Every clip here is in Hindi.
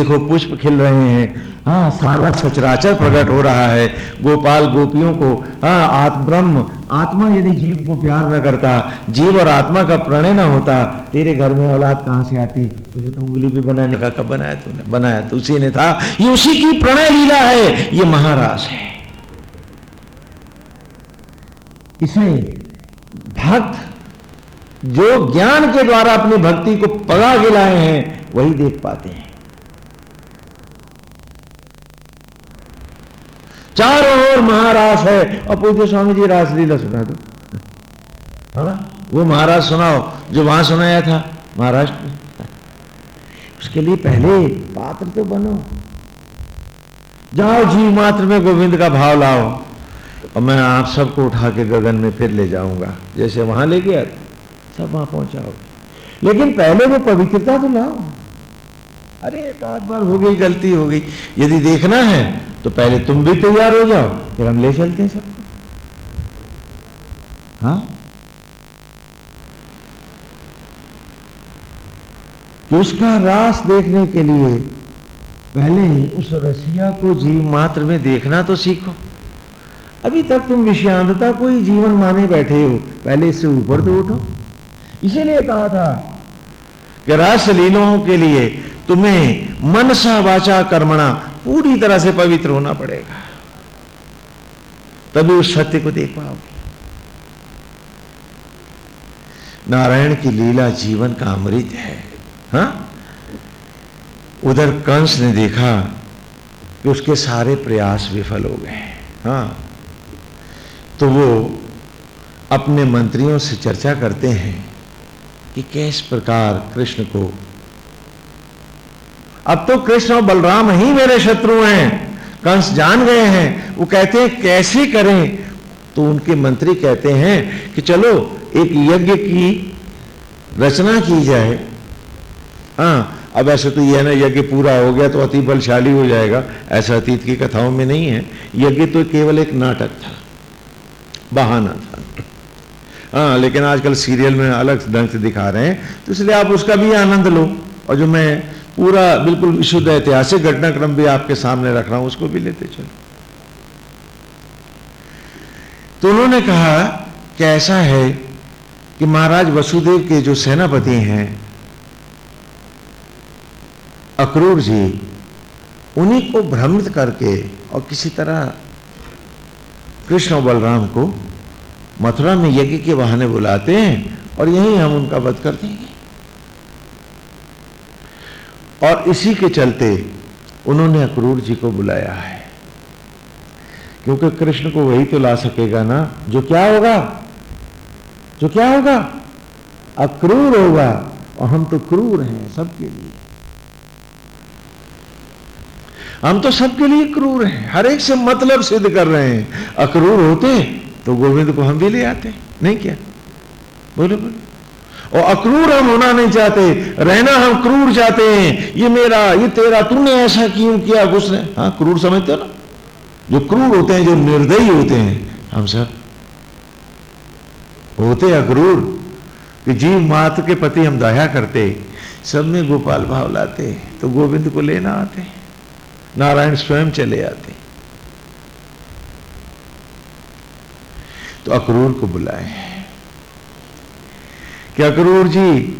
देखो पुष्प खिल रहे हैं। हाँ सारा सचराचर प्रकट हो रहा है। गोपाल गोपियों को हाँ आत्म ब्रह्म आत्मा यदि जीव को प्यार न करता, जीव और आत्मा का प्रणय न होता, तेरे घर में औलाद कहाँ से आती? तुझे तो उंगली भी बनाने का कब बनाया तूने? बनाया तो उसी ने था। ये उसी की प्रणय लीला है। ये महाराज है। इसमें भक्त जो ज्ञान के द्वारा अपनी भक्ति को पगा गिलाए हैं, वही देख पाते हैं। ओर महाराज है। और स्वामी जी रासलीला सुना दो। हाँ? वो महाराज सुनाओ, जो वहाँ सुनाया था महाराष्ट्र उसके लिए पहले पात्र तो बनो। जाओ जी, मात्र में गोविंद का भाव लाओ। और मैं आप सबको उठा के गगन में फिर ले जाऊँगा। जैसे वहाँ ले गया, सब वहाँ पहुंचाओ। लेकिन पहले वो पवित्रता तो लाओ। अरे, एक आध बार हो गई, गलती हो गई। यदि देखना है तो पहले तुम भी तैयार हो जाओ, फिर हम ले चलते हैं सबको हाँ? कि उसका रास देखने के लिए पहले ही उस रसिया को जीव मात्र में देखना तो सीखो। अभी तक तुम विषयांतता को ही जीवन माने बैठे हो, पहले इससे ऊपर तो उठो। इसीलिए कहा था कि रास लीलों के लिए तुम्हें मनसा वाचा कर्मणा पूरी तरह से पवित्र होना पड़ेगा। तभी उस सत्य को देख पाओगे। नारायण की लीला जीवन का अमृत है, हा? उधर कंस ने देखा कि उसके सारे प्रयास विफल हो गए हाँ तो वो अपने मंत्रियों से चर्चा करते हैं कि किस प्रकार कृष्ण को अब तो कृष्ण और बलराम ही मेरे शत्रु हैं। कंस जान गए हैं। वो कहते हैं, कैसे करें? तो उनके मंत्री कहते हैं कि, चलो, एक यज्ञ की रचना की जाए। हाँ अब ऐसे तो यह ना, यज्ञ पूरा हो गया तो अति बलशाली हो जाएगा। ऐसा अतीत की कथाओं में नहीं है। यज्ञ तो केवल एक नाटक था, बहाना था। हाँ लेकिन आजकल सीरियल में अलग ढंग से दिखा रहे हैं तो इसलिए आप उसका भी आनंद लो। और जो मैं पूरा बिल्कुल विशुद्ध ऐतिहासिक घटनाक्रम भी आपके सामने रख रहा हूँ, उसको भी लेते चलो। तो उन्होंने कहा कि ऐसा है कि महाराज वसुदेव के जो सेनापति हैं, अक्रूर जी, उन्हीं को भ्रमित करके और किसी तरह कृष्ण और बलराम को मथुरा में यज्ञ के बहाने बुलाते हैं और यही हम उनका वध कर देंगे। और इसी के चलते उन्होंने अक्रूर जी को बुलाया है। क्योंकि कृष्ण को वही तो ला सकेगा ना, जो क्या होगा? जो क्या होगा? अक्रूर होगा, और हम तो क्रूर हैं सबके लिए। हम तो सबके लिए क्रूर हैं, हर एक से मतलब सिद्ध कर रहे हैं। अक्रूर होते तो गोविंद को हम भी ले आते, नहीं क्या? बोलो बोलो। और अक्रूर हम होना नहीं चाहते, रहना हम क्रूर चाहते हैं। ये मेरा, ये तेरा, तूने ऐसा क्यों किया? कुछ ने हाँ क्रूर समझते हो ना? जो क्रूर होते हैं, जो निर्दयी होते हैं, हम सब होते अक्रूर। कि जीव मात्र के पति हम दया करते, सब में गोपाल भाव लाते तो गोविंद को लेना आते, नारायण स्वयं चले आते। तो अक्रूर को बुलाए। कि अक्रूर जी?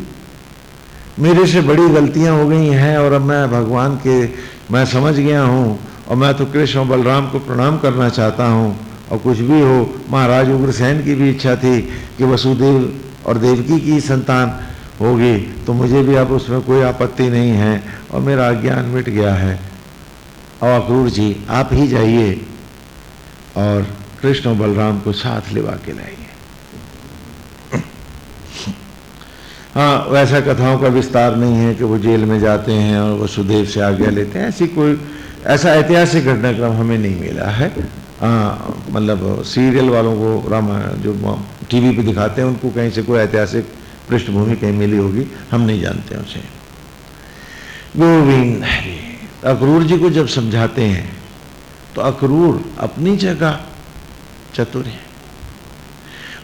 मेरे से बड़ी गलतियाँ हो गई हैं और अब मैं भगवान के, मैं समझ गया हूँ और मैं तो कृष्ण बलराम को प्रणाम करना चाहता हूँ और कुछ भी हो, महाराज उग्रसेन की भी इच्छा थी कि वसुदेव और देवकी की संतान होगी तो मुझे भी अब उसमें कोई आपत्ति नहीं है और मेरा अज्ञान मिट गया है। और अक्रूर जी, आप ही जाइए और कृष्ण बलराम को साथ लेवा के लाइए। हाँ वैसा कथाओं का विस्तार नहीं है कि वो जेल में जाते हैं और वसुदेव से आज्ञा लेते हैं। ऐसी कोई ऐसा ऐतिहासिक घटनाक्रम हमें नहीं मिला है। हाँ मतलब सीरियल वालों को रामायण जो टीवी पे दिखाते हैं उनको कहीं से कोई ऐतिहासिक पृष्ठभूमि कहीं मिली होगी हम नहीं जानते उसे। गोविंद अक्रूर जी को जब समझाते हैं तो अक्रूर अपनी जगह चतुर है।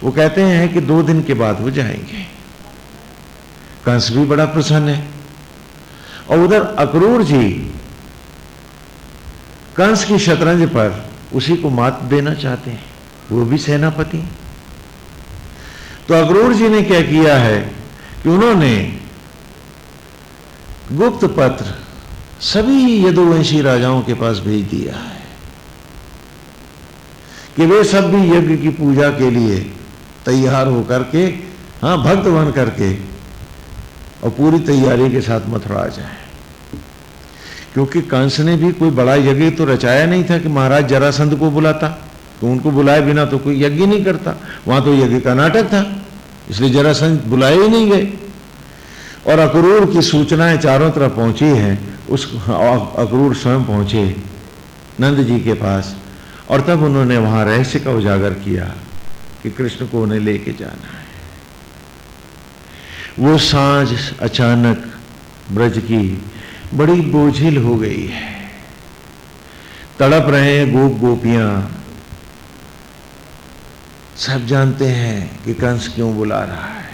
वो कहते हैं कि दो दिन के बाद वो जाएँगे। कंस भी बड़ा प्रसन्न है। और उधर अक्रूर जी, कंस की शतरंज पर उसी को मात देना चाहते हैं। वो भी सेनापति तो अक्रूर जी ने क्या किया है कि उन्होंने गुप्त पत्र सभी यदुवंशी राजाओं के पास भेज दिया है कि वे सब भी यज्ञ की पूजा के लिए तैयार होकर के हाँ भक्त बन करके और पूरी तैयारी के साथ मथुरा आ जाए क्योंकि कंस ने भी कोई बड़ा यज्ञ तो रचाया नहीं था कि महाराज जरासंध को बुलाता। तो उनको बुलाए बिना तो कोई यज्ञ नहीं करता। वहाँ तो यज्ञ का नाटक था, इसलिए जरासंध बुलाए ही नहीं गए। और अक्रूर की सूचनाएँ चारों तरफ़ पहुँची हैं, उस अक्रूर स्वयं पहुँचे नंद जी के पास, और तब उन्होंने वहाँ रहस्य का उजागर किया कि कृष्ण को उन्हें लेके जाना है। वो साँझ अचानक ब्रज की बड़ी बोझिल हो गई है। तड़प रहे हैं गोप गोपियाँ। सब जानते हैं कि कंस क्यों बुला रहा है।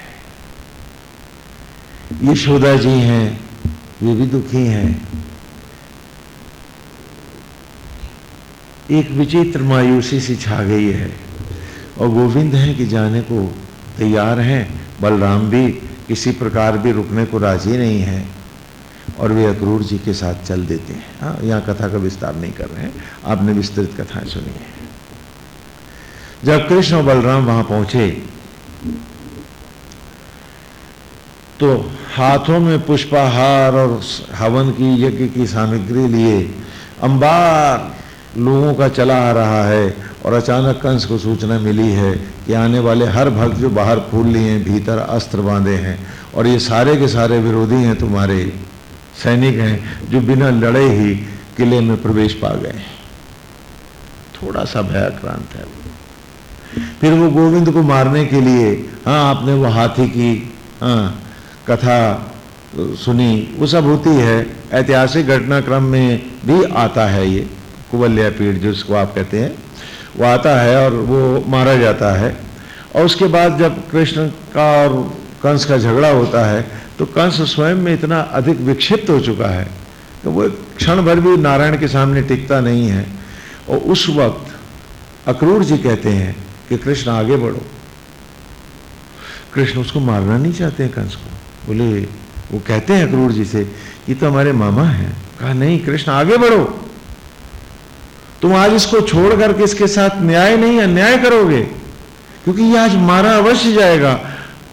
ये यशोदा जी हैं, वे भी दुखी हैं। एक विचित्र मायूसी सी छा गई है और गोविंद हैं कि जाने को तैयार हैं। बलराम भी किसी प्रकार भी रुकने को राज़ी नहीं है और वे अक्रूर जी के साथ चल देते हैं। हाँ यहाँ कथा का विस्तार नहीं कर रहे हैं। आपने विस्तृत कथाएँ सुनी है। जब कृष्ण और बलराम वहाँ पहुँचे तो हाथों में पुष्पाहार और हवन की यज्ञ की सामग्री लिए अंबार लोगों का चला आ रहा है और अचानक कंस को सूचना मिली है कि आने वाले हर भक्त जो बाहर फूल लिए हैं, भीतर अस्त्र बांधे हैं और ये सारे के सारे विरोधी हैं तुम्हारे। सैनिक हैं जो बिना लड़े ही किले में प्रवेश पा गए हैं। थोड़ा सा भयाक्रांत है फिर वो गोविंद को मारने के लिए हाँ आपने वो हाथी की हाँ कथा सुनी, वो सब होती है। ऐतिहासिक घटनाक्रम में भी आता है ये। कुबल्या पीठ जिसको आप कहते हैं, वो आता है और वो मारा जाता है। और उसके बाद जब कृष्ण का और कंस का झगड़ा होता है तो कंस स्वयं में इतना अधिक विक्षिप्त हो चुका है कि वो क्षण भर भी नारायण के सामने टिकता नहीं है। और उस वक्त अक्रूर जी कहते हैं कि कृष्ण आगे बढ़ो। कृष्ण उसको मारना नहीं चाहते हैं कंस को। बोले, वो कहते हैं अक्रूर जी से, ये तो हमारे मामा हैं। कहा, नहीं, कृष्ण, आगे बढ़ो। तुम आज इसको छोड़ करके इसके साथ न्याय नहीं, अन्याय करोगे? क्योंकि ये आज मारा अवश्य जाएगा।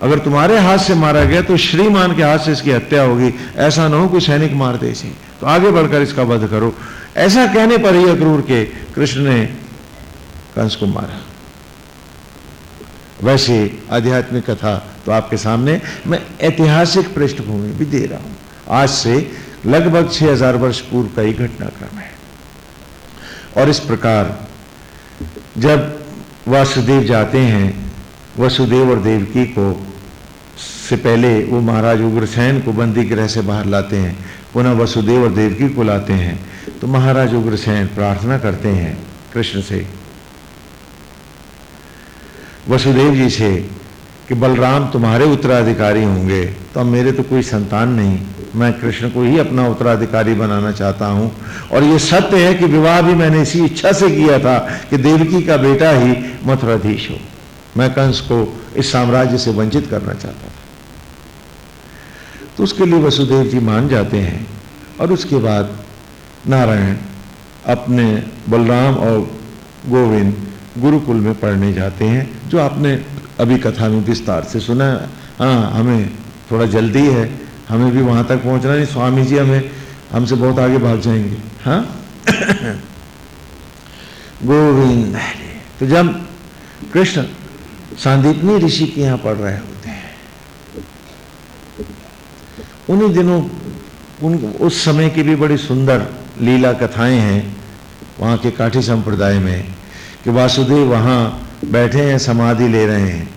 अगर तुम्हारे हाथ से मारा गया तो श्रीमान के हाथ से इसकी हत्या होगी। ऐसा ना हो कोई सैनिक मार दे इसे। तो आगे बढ़कर इसका वध करो। ऐसा कहने पर ही अक्रूर के कृष्ण ने कंस को मारा। वैसे आध्यात्मिक कथा तो आपके सामने मैं ऐतिहासिक पृष्ठभूमि भी दे रहा हूँ। आज से लगभग 6000 वर्ष पूर्व का ही घटनाक्रम है। और इस प्रकार जब वासुदेव जाते हैं, वसुदेव और देवकी को से पहले वो महाराज उग्रसेन को बंदी ग्रह से बाहर लाते हैं, पुनः वसुदेव और देवकी को लाते हैं तो महाराज उग्रसेन प्रार्थना करते हैं कृष्ण से। वसुदेव जी से कि बलराम तुम्हारे उत्तराधिकारी होंगे तो अब मेरे तो कोई संतान नहीं। मैं कृष्ण को ही अपना उत्तराधिकारी बनाना चाहता हूँ। और ये सत्य है कि विवाह भी मैंने इसी इच्छा से किया था कि देवकी का बेटा ही मथुराधीश हो। मैं कंस को इस साम्राज्य से वंचित करना चाहता था। तो उसके लिए वसुदेव जी मान जाते हैं और उसके बाद नारायण अपने बलराम और गोविंद गुरुकुल में पढ़ने जाते हैं, जो आपने अभी कथा में विस्तार से सुना हाँ हमें थोड़ा जल्दी है। हमें भी वहाँ तक पहुँचना नहीं, स्वामी जी हमें, हमसे बहुत आगे भाग जाएँगे। हाँ? गोविंद तो जब कृष्ण सांदीपनी ऋषि के यहाँ पढ़ रहे होते हैं, उन्हीं दिनों उन, उस समय की भी बड़ी सुंदर लीला कथाएँ हैं, वहाँ के काठी संप्रदाय में, कि वासुदेव वहाँ बैठे हैं, समाधि ले रहे हैं,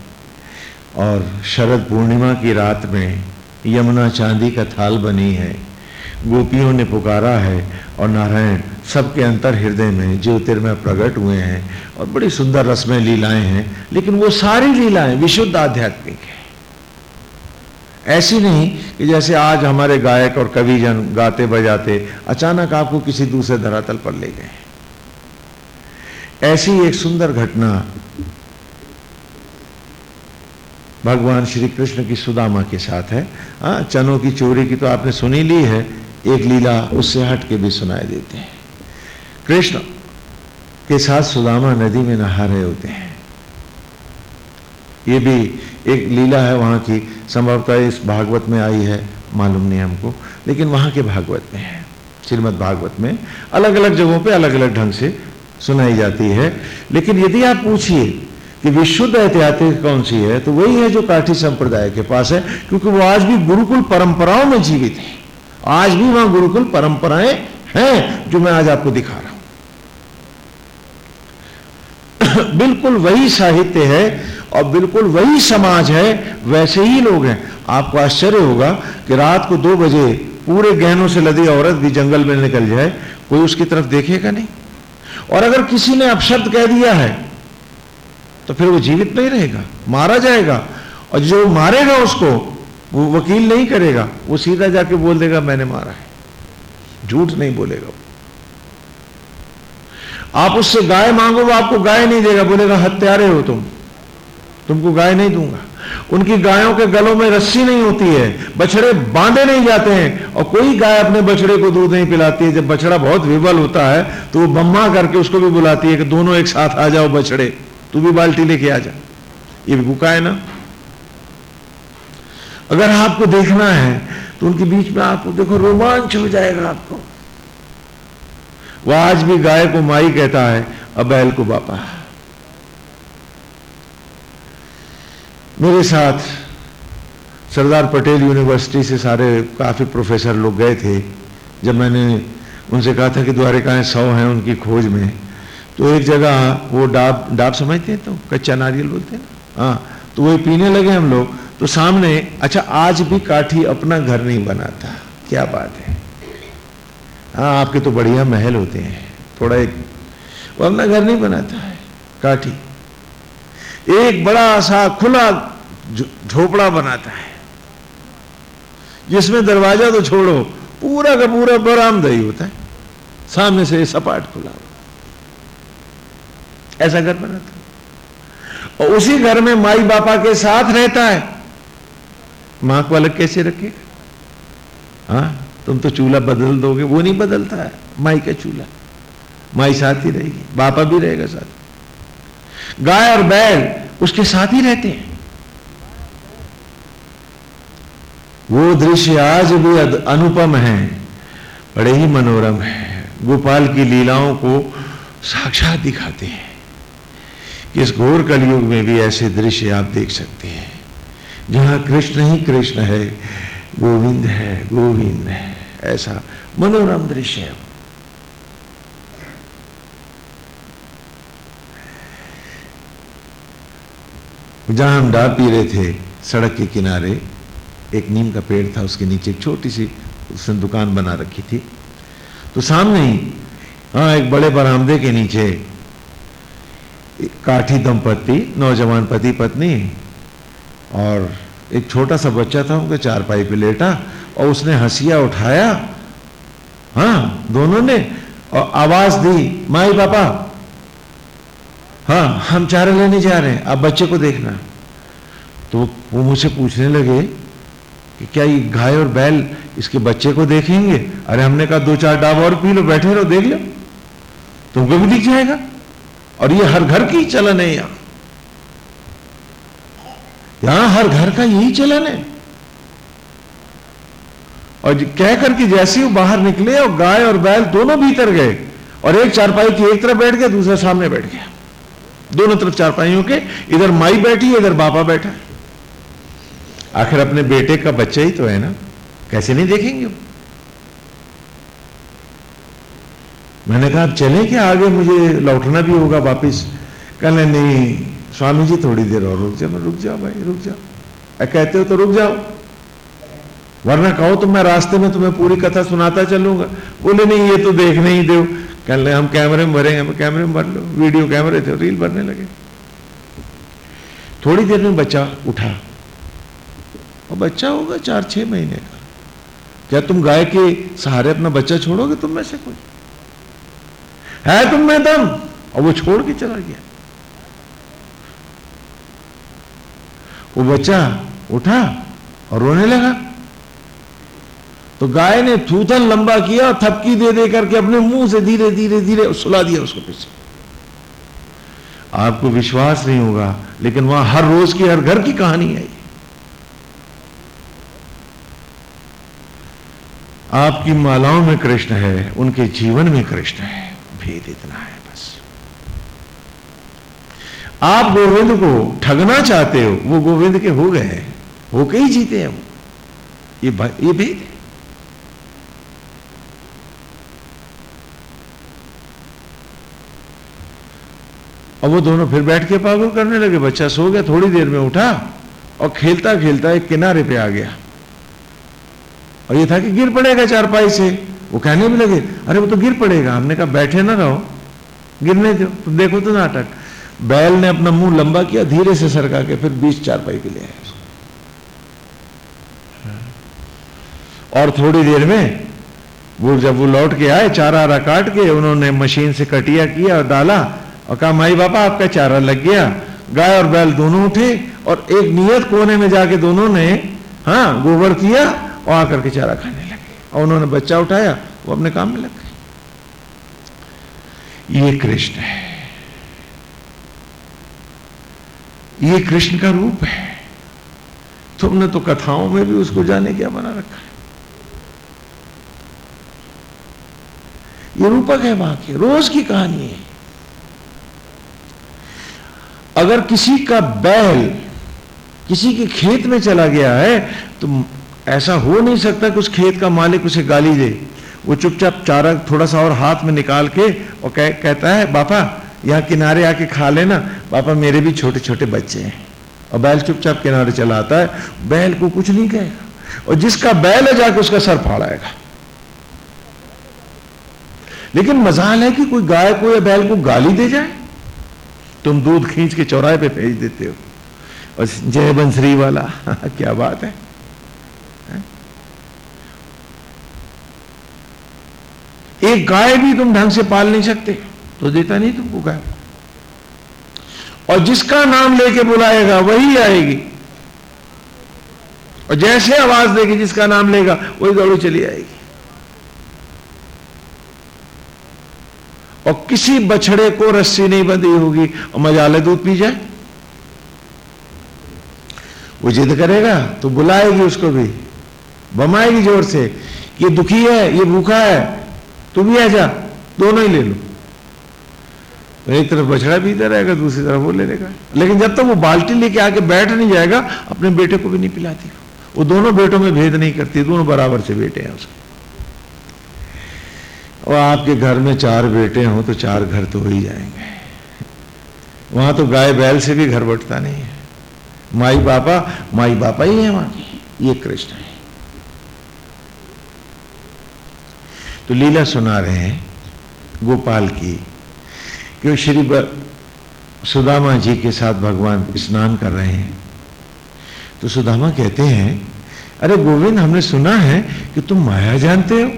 और शरद पूर्णिमा की रात में यमुना चांदी का थाल बनी है। गोपियों ने पुकारा है और नारायण सबके अंतर हृदय में ज्योतिर्मय प्रकट हुए हैं और बड़ी सुंदर रस्में लीलाएँ हैं, लेकिन वो सारी लीलाएँ विशुद्ध आध्यात्मिक है। ऐसी नहीं कि जैसे आज हमारे गायक और कवि जन गाते बजाते अचानक आपको किसी दूसरे धरातल पर ले गए ऐसी एक सुंदर घटना भगवान श्री कृष्ण की सुदामा के साथ है। हाँ चनों की चोरी की तो आपने सुनी ली है। एक लीला उससे हट के भी सुनाई देते हैं। कृष्ण के साथ सुदामा नदी में नहा रहे होते हैं। ये भी एक लीला है वहाँ की। संभवतः इस भागवत में आई है, मालूम नहीं हमको। लेकिन वहाँ के भागवत में है। श्रीमद भागवत में अलग अलग जगहों पे अलग अलग ढंग से सुनाई जाती है। लेकिन यदि आप पूछिए कि विशुद्ध ऐतिहासिक कौन सी है? तो वही है जो काठी संप्रदाय के पास है, क्योंकि वो आज भी गुरुकुल परंपराओं में जीवित है। आज भी वहाँ गुरुकुल परंपराएँ हैं, जो मैं आज आपको दिखा रहा हूँ। बिल्कुल वही साहित्य है और बिल्कुल वही समाज है, वैसे ही लोग हैं। आपको आश्चर्य होगा कि रात को दो बजे पूरे गहनों से लदी औरत भी जंगल में निकल जाए, कोई उसकी तरफ़ देखेगा नहीं। और अगर किसी ने अपशब्द कह दिया है तो फिर वो जीवित नहीं रहेगा, मारा जाएगा। और जो मारेगा उसको, वो वकील नहीं करेगा, वो सीधा जाके बोल देगा, मैंने मारा है। झूठ नहीं बोलेगा आप उससे गाय मांगो, वो आपको गाय नहीं देगा, बोलेगा, हत्यारे हो तुम। तुमको गाय नहीं दूँगा। उनकी गायों के गलों में रस्सी नहीं होती है, बछड़े बांधे नहीं जाते हैं, और कोई गाय अपने बछड़े को दूध नहीं पिलाती है। जब बछड़ा बहुत विबल होता है तो वो बम्मा करके उसको भी बुलाती है कि दोनों एक साथ आ जाओ बछड़े। तू भी बाल्टी लेके आ जा। ये भी भूखा है ना। अगर आपको देखना है तो उनके बीच में आपको देखो, रोमांच हो जाएगा आपको। वह आज भी गाय को माई कहता है और बैल को बापा। मेरे साथ सरदार पटेल यूनिवर्सिटी से सारे काफ़ी प्रोफेसर लोग गए थे। जब मैंने उनसे कहा था कि द्वारिकाएँ सौ हैं उनकी खोज में तो एक जगह वो डाब डाब समझते हैं तो कच्चा नारियल बोलते हैं। हाँ तो वही पीने लगे हम लोग। तो सामने अच्छा आज भी काठी अपना घर नहीं बनाता। क्या बात है। हाँ आपके तो बढ़िया महल होते हैं। थोड़ा एक, वो अपना घर नहीं बनाता है, काठी। एक बड़ा सा खुला झोपड़ा बनाता है। जिसमें दरवाज़ा तो छोड़ो, पूरा का पूरा बरामदही होता है। सामने से सपाट खुला ऐसा घर बनाता और उसी घर में माई बापा के साथ रहता है। माँ को अलग कैसे रखेगा? हाँ तुम तो चूल्हा बदल दोगे, वो नहीं बदलता है। माई का चूल्हा। माई साथ ही रहेगी, बापा भी रहेगा साथ। गाय और बैल उसके साथ ही रहते हैं। वो दृश्य आज भी अनुपम है, बड़े ही मनोरम है। गोपाल की लीलाओं को साक्षात दिखाते हैं। कि इस घोर कलयुग में भी ऐसे दृश्य आप देख सकते हैं। जहाँ कृष्ण ही कृष्ण है, गोविंद है गोविंद है, ऐसा मनोरम दृश्य है। जहाँ हम डा पी रहे थे सड़क के किनारे, एक नीम का पेड़ था, उसके नीचे एक छोटी सी उसने दुकान बना रखी थी। तो सामने ही हाँ एक बड़े बरामदे के नीचे काठी दंपत्ति, नौजवान पति पत्नी और एक छोटा सा बच्चा था उनके चार पाई पे लेटा और उसने हंसिया उठाया। हाँ दोनों ने और आवाज़ दी माई पापा हाँ हम चारे लेने जा रहे हैं, आप बच्चे को देखना। तो वो मुझसे पूछने लगे कि क्या ये गाय और बैल इसके बच्चे को देखेंगे? अरे हमने कहा, दो चार डाब और पी लो, बैठे रहो, देख लो। तुमको भी दिख जाएगा। और ये हर घर की चलन है यहाँ। यहाँ हर घर का यही चलन है। और कह करके जैसे वो बाहर निकले और गाय और बैल दोनों भीतर गए और एक चारपाई की एक तरफ़ बैठ गया दूसरा सामने बैठ गया। दोनों तरफ़ चारपाइयों के, इधर माई बैठी, इधर बापा बैठा। आखिर अपने बेटे का बच्चा ही तो है ना? कैसे नहीं देखेंगे मैंने कहा, आप चले क्या आगे? मुझे लौटना भी होगा वापिस. कहने नहीं स्वामी जी थोड़ी देर और रुक जाओ रुक जाओ भाई, रुक जाओ कहते हो तो रुक जाओ। वरना कहो तो मैं रास्ते में तुम्हें पूरी कथा सुनाता चलूँगा। बोले, नहीं, ये तो देखने ही दो। कहने हम कैमरे में भरेंगे, हम कैमरे में भर लो। वीडियो कैमरे थे, रील भरने लगे। थोड़ी देर में बच्चा उठा। और बच्चा होगा चार छह महीने का। क्या तुम गाय के सहारे अपना बच्चा छोड़ोगे तुम में से कोई? है तुम में दम? और वो छोड़ के चला गया। वो बच्चा उठा और रोने लगा। तो गाय ने थूथन लंबा किया और थपकी दे दे करके अपने मुँह से धीरे धीरे धीरे सुला दिया उसको पीछे। आपको विश्वास नहीं होगा, लेकिन वहाँ हर रोज की हर घर की कहानी है आपकी मालाओं में कृष्ण है, उनके जीवन में कृष्ण है। भेद इतना है बस। आप गोविंद को ठगना चाहते हो, वो गोविंद के हो गए होके ही जीते हैं वो। ये ये भेद है। और वो दोनों फिर बैठ के पागल करने लगे, बच्चा सो गया, थोड़ी देर में उठा और खेलता खेलता एक किनारे पे आ गया। और ये था कि गिर पड़ेगा चारपाई से। वो कहने भी लगे, अरे, वो तो गिर पड़ेगा, हमने कहा, बैठे ना रहो, गिरने दो तो देखो तो नाटक। बैल ने अपना मुँह लंबा किया, धीरे से सरका के, फिर बीस चारपाई पे ले आया और थोड़ी देर में, वो जब वो लौट के आए, चारा आरा काट के, उन्होंने मशीन से कटिया किया और डाला, और कहा, माई बापा, आपका चारा लग गया। गाय और बैल दोनों उठे, और एक नियत कोने में जाके दोनों ने हाँ गोबर किया और आकर के चारा खाने और उन्होंने बच्चा उठाया, वो अपने काम में लग गए ये कृष्ण है। ये कृष्ण का रूप है। तुमने तो कथाओं में भी उसको जाने क्या बना रखा है? ये रूपक है वहाँ की, रोज की कहानी है। अगर किसी का बैल किसी के खेत में चला गया है तो ऐसा हो नहीं सकता कि उस खेत का मालिक उसे गाली दे। वो चुपचाप चारा थोड़ा सा और हाथ में निकाल के और कह, कहता है बापा यहाँ किनारे आके खा लेना। पापा मेरे भी छोटे छोटे बच्चे हैं। और बैल चुपचाप किनारे चला आता है। बैल को कुछ नहीं कहेगा। और जिसका बैल है जाके उसका सर फाड़ाएगा। लेकिन मजाल है कि कोई गाय को या बैल को गाली दे जाए। तुम दूध खींच के चौराहे पे भेज देते हो। और जय बंसरी वाला क्या बात है। एक गाय भी तुम ढंग से पाल नहीं सकते तो देता नहीं तुमको गाय। और जिसका नाम लेके बुलाएगा, वही आएगी। और जैसे आवाज़ देगी, जिसका नाम लेगा, वही दौड़ी चली आएगी। और किसी बछड़े को रस्सी नहीं बंधी होगी, और मजाले दूध पी जाए। वो जिद करेगा तो बुलाएगी उसको भी। बमाएगी ज़ोर से, ये दुखी है, ये भूखा है तू भी जा, दोनों ही ले लो। तो एक तरफ़ बछड़ा भी इधर रहेगा दूसरी तरफ़ वो ले लेगा लेकिन जब तक तो वो बाल्टी लेके आके बैठ नहीं जाएगा, अपने बेटे को भी नहीं पिलाती। वो दोनों बेटों में भेद नहीं करती, दोनों बराबर से बेटे हैं उसके और आपके घर में चार बेटे हों तो चार घर तो हो ही जाएँगे। वहाँ तो गाय बैल से भी घर बटता नहीं है। माई बापा माई बापा ही है वहाँ। ये कृष्ण है। तो लीला सुना रहे हैं गोपाल की कि श्री सुदामा जी के साथ भगवान स्नान कर रहे हैं। तो सुदामा कहते हैं, अरे गोविंद, हमने सुना है कि तुम माया जानते हो।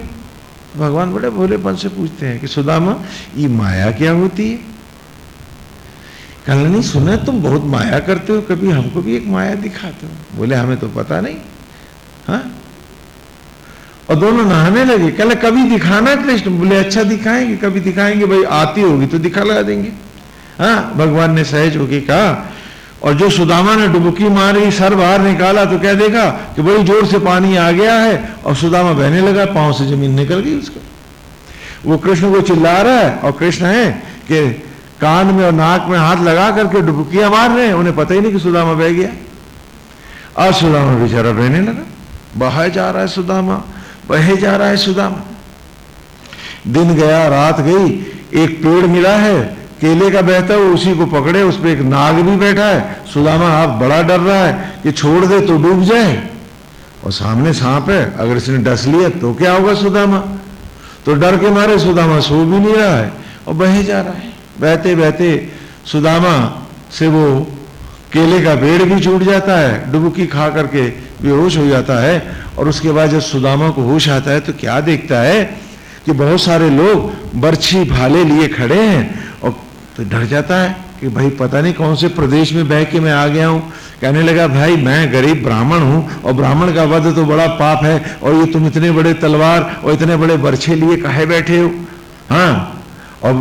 भगवान बड़े भोलेपन से पूछते हैं कि, सुदामा, ये माया क्या होती है? कल नहीं सुना तुम बहुत माया करते हो, कभी हमको भी एक माया दिखाते हो? बोले, हमें तो पता नहीं। हाँ? और दोनों नहाने लगे। कल कभी दिखाना कृष्ण? बोले अच्छा दिखाएँगे, कभी दिखाएँगे, भाई, आती होगी तो दिखा लगा देंगे। हाँ भगवान ने सहज होगी कहा, और जो सुदामा ने डुबकी मारी, सर बाहर निकाला तो कह देगा कि बड़ी ज़ोर से पानी आ गया है। और सुदामा बहने लगा, पाँव से ज़मीन निकल गई उसका। वो कृष्ण को चिल्ला रहा है, और कृष्ण है कि कान में और नाक में हाथ लगा करके डुबकियाँ मार रहे हैं, उन्हें पता ही नहीं कि सुदामा बह गया। और सुदामा बेचारा बहने लगा बहा जा रहा है सुदामा। बहे जा रहा है सुदामा। दिन गया, रात गई, एक पेड़ मिला है, केले का बहता है उसी को पकड़े, उस पर एक नाग भी बैठा है। सुदामा, आप बड़ा डर रहा है कि छोड़ दे तो डूब जाए। और सामने सांप है, अगर इसने डस लिया तो क्या होगा सुदामा? तो डर के मारे सुदामा सो भी नहीं रहा है और बहे जा रहा है। बहते बहते सुदामा से वो केले का पेड़ भी छूट जाता है, डुबकी खा करके बेहोश हो जाता है और उसके बाद जब सुदामा को होश आता है तो क्या देखता है कि बहुत सारे लोग बर्छी भाले लिए खड़े हैं और तो डर जाता है कि भाई पता नहीं कौन से प्रदेश में बह के मैं आ गया हूँ। कहने लगा, भाई, मैं गरीब ब्राह्मण हूँ और ब्राह्मण का वध तो बड़ा पाप है और ये तुम इतने बड़े तलवार और इतने बड़े बर्छे लिए कहे बैठे हो? हाँ और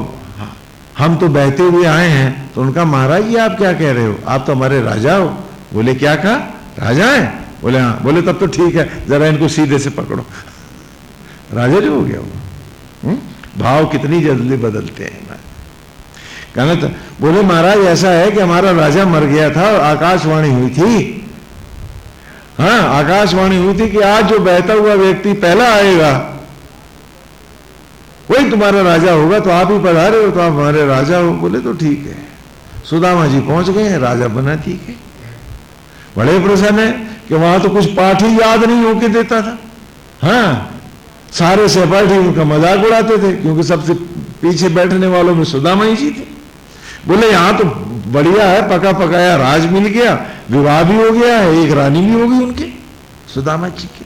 हम तो बहते हुए आए हैं तो उनका महाराज ये आप क्या कह रहे हो? आप तो हमारे राजा हो। बोले, क्या कहा? राजा है? बोले हाँ। बोले, तब तो ठीक है, जरा इनको सीधे से पकड़ो। राजा जो हो गया वो। हम्म? भाव कितनी जल्दी बदलते हैं। कहना तो बोले, महाराज, ऐसा है कि हमारा राजा मर गया था और आकाशवाणी हुई थी। हाँ आकाशवाणी हुई थी कि आज जो बहता हुआ व्यक्ति पहला आएगा वही तुम्हारा राजा होगा तो आप ही पधारे हो तो आप हमारे राजा हो। बोले तो ठीक है। सुदामा जी पहुँच गए हैं, राजा बना ठीक है। बड़े प्रसन्न है कि वहाँ तो कुछ पाठ ही याद नहीं होके देता था। हाँ सारे सहपाठी उनका मज़ाक उड़ाते थे, क्योंकि सबसे पीछे बैठने वालों में सुदामा ही जी थे। बोले, यहाँ तो बढ़िया है पका पकाया राज मिल गया, विवाह भी हो गया है, एक रानी भी होगी उनके। सुदामा जी की।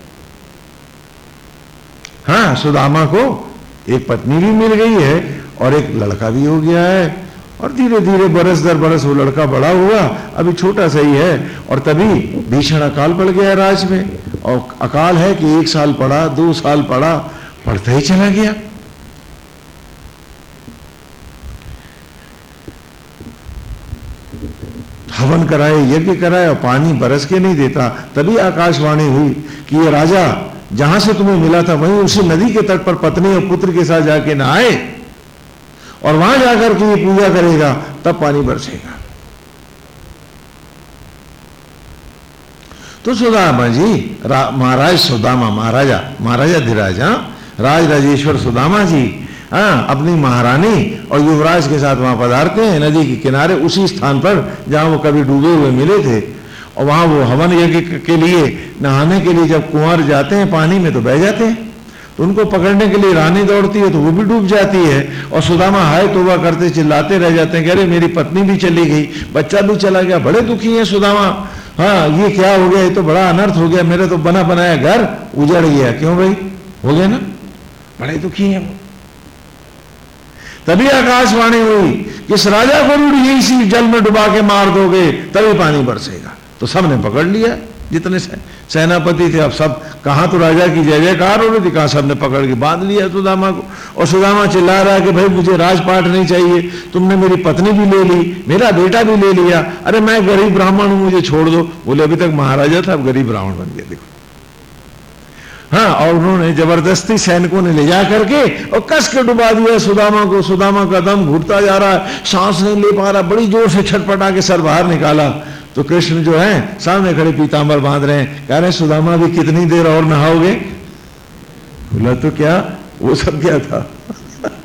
हाँ सुदामा को एक पत्नी भी मिल गई है और एक लड़का भी हो गया है। और धीरे धीरे बरस दर बरस वो लड़का बड़ा हुआ, अभी छोटा सा ही है और तभी भीषण अकाल पड़ गया राज में। और अकाल है कि एक साल पड़ा, दो साल पड़ा, पढ़ता ही चला गया। हवन कराए, यज्ञ कराए और पानी बरस के नहीं देता। तभी आकाशवाणी हुई कि ये राजा जहाँ से तुम्हें मिला था, वहीं उसी नदी के तट पर पत्नी और पुत्र के साथ जाके नहाए। और वहाँ जाकर के ये पूजा करेगा, तब पानी बरसेगा। तो सुदामा जी महाराज सुदामा, महाराजा महाराजा धीराज हाँ? राज राजेश्वर सुदामा जी हाँ? अपनी महारानी और युवराज के साथ वहाँ पधारते हैं, नदी के किनारे, उसी स्थान पर जहाँ वो कभी डूबे हुए मिले थे। और वहाँ वो हवन यज्ञ के लिए नहाने के लिए जब कुंवर जाते हैं, पानी में तो बह जाते हैं। तो उनको पकड़ने के लिए रानी दौड़ती है तो वो भी डूब जाती है और सुदामा हाय तोबा करते चिल्लाते रह जाते हैं कह रहे मेरी पत्नी भी चली गई, बच्चा भी चला गया, बड़े दुखी है सुदामा। हाँ ये क्या हो गया? ये तो बड़ा अनर्थ हो गया, मेरे तो बना बनाया घर उजड़ गया। क्यों भाई? हो गया ना? बड़े दुखी है वो। तभी आकाशवाणी हुई कि राजा को भी इसी जल में डुबा के मार दोगे, तभी पानी बरसेगा। तो सबने पकड़ लिया जितने सेनापति थे, अब सब कहा तो राजा की जय जयकार हो रही थी, कहा सबने पकड़ के बाँध लिया सुदामा को। और सुदामा चिल्ला रहा है कि भाई, मुझे राजपाट नहीं चाहिए, तुमने मेरी पत्नी भी ले ली, मेरा बेटा भी ले लिया। अरे, मैं गरीब ब्राह्मण हूँ, मुझे छोड़ दो। बोले, अभी तक महाराजा था, अब गरीब ब्राह्मण बन गया, देखो। हाँ और उन्होंने ज़बरदस्ती सैनिकों ने ले जा करके और कस के डुबा दिया सुदामा को। सुदामा का दम घुटता जा रहा है सांस नहीं ले पा रहा, बड़ी ज़ोर से छटपटा के सर बाहर निकाला। तो कृष्ण जो है, सामने खड़े पीताम्बर बाँध रहे हैं। कह रहे सुदामा भी कितनी देर और नहाओगे? बोला तो क्या? वो सब क्या था?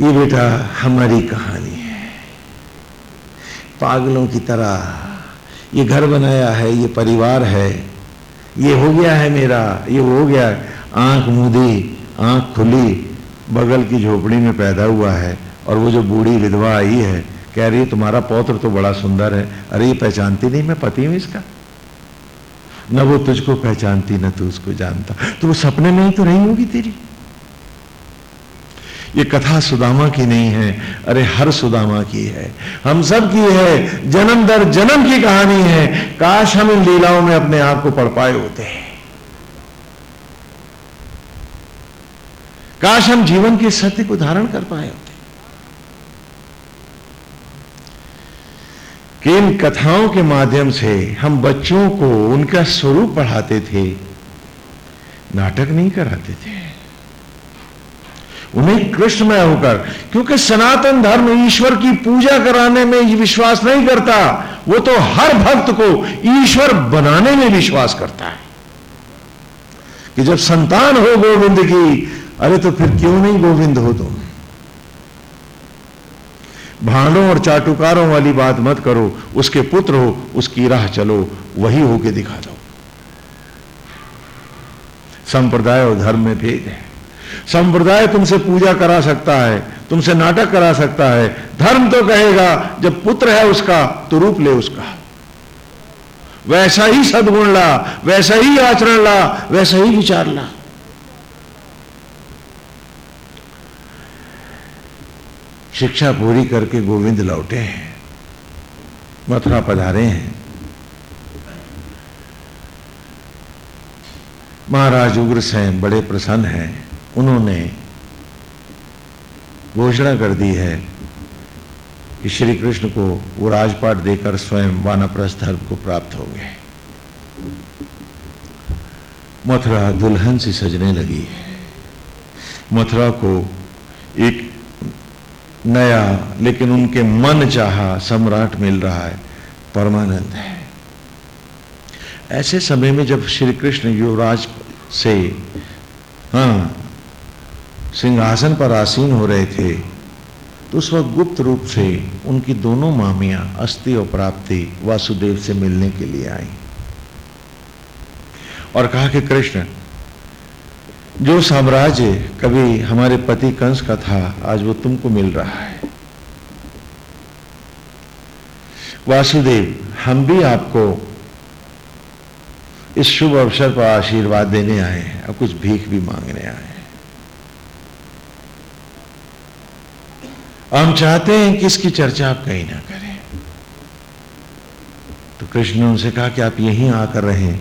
ये बेटा, हमारी कहानी है। पागलों की तरह, ये घर बनाया है, ये परिवार है। ये हो गया है मेरा, ये हो गया। आँख मुदी, आँख खुली, बगल की झोपड़ी में पैदा हुआ है और वो जो बूढ़ी विधवा आई है कह रही है, तुम्हारा पौत्र तो बड़ा सुंदर है। अरे, ये पहचानती नहीं, मैं पति हूँ इसका। न वो तुझको पहचानती, न तू उसको जानता। तो वो सपने में ही तो नहीं होगी तेरी। ये कथा सुदामा की नहीं है, अरे, हर सुदामा की है। हम सब की है, जन्म दर जन्म की कहानी है। काश हम इन लीलाओं में अपने आप को पढ़ पाए होते। हैं काश हम जीवन के सत्य को धारण कर पाए होते। कि इन कथाओं के माध्यम से हम बच्चों को उनका स्वरूप पढ़ाते थे, नाटक नहीं कराते थे। उन्हें कृष्णमय होकर, क्योंकि सनातन धर्म ईश्वर की पूजा कराने में विश्वास नहीं करता, वो तो हर भक्त को ईश्वर बनाने में विश्वास करता है। कि जब संतान हो गोविंद की, अरे तो फिर क्यों नहीं गोविंद हो तुम? भांडों और चाटुकारों वाली बात मत करो, उसके पुत्र हो, उसकी राह चलो, वही होके दिखा दो। संप्रदाय और धर्म में भेद है। संप्रदाय तुमसे पूजा करा सकता है, तुमसे नाटक करा सकता है। धर्म तो कहेगा, जब पुत्र है उसका तो रूप ले उसका। वैसा ही सदगुण ला, वैसा ही आचरण ला, वैसा ही विचार ला। शिक्षा पूरी करके गोविंद लौटे हैं। मथुरा पधारे हैं। महाराज उग्रसेन बड़े प्रसन्न हैं। उन्होंने घोषणा कर दी है कि श्री कृष्ण को वो राजपाट देकर स्वयं वानप्रस्थ धर्म को प्राप्त हो गए मथुरा दुल्हन से सजने लगी है। मथुरा को एक नया, लेकिन उनके मन चाहा सम्राट मिल रहा है, परमानंद है। ऐसे समय में जब श्री कृष्ण युवराज से हाँ सिंहासन पर आसीन हो रहे थे तो उस वक्त गुप्त रूप से उनकी दोनों मामियाँ, अस्थि और प्राप्ति, वासुदेव से मिलने के लिए आई। और कहा कि कृष्ण जो साम्राज्य कभी हमारे पति कंस का था, आज वो तुमको मिल रहा है। वासुदेव, हम भी आपको इस शुभ अवसर पर आशीर्वाद देने आए हैं और कुछ भीख भी मांगने आए हैं। हम चाहते हैं कि इसकी चर्चा आप कहीं ना करें। तो कृष्ण ने उनसे कहा कि आप यहीं आकर रहें।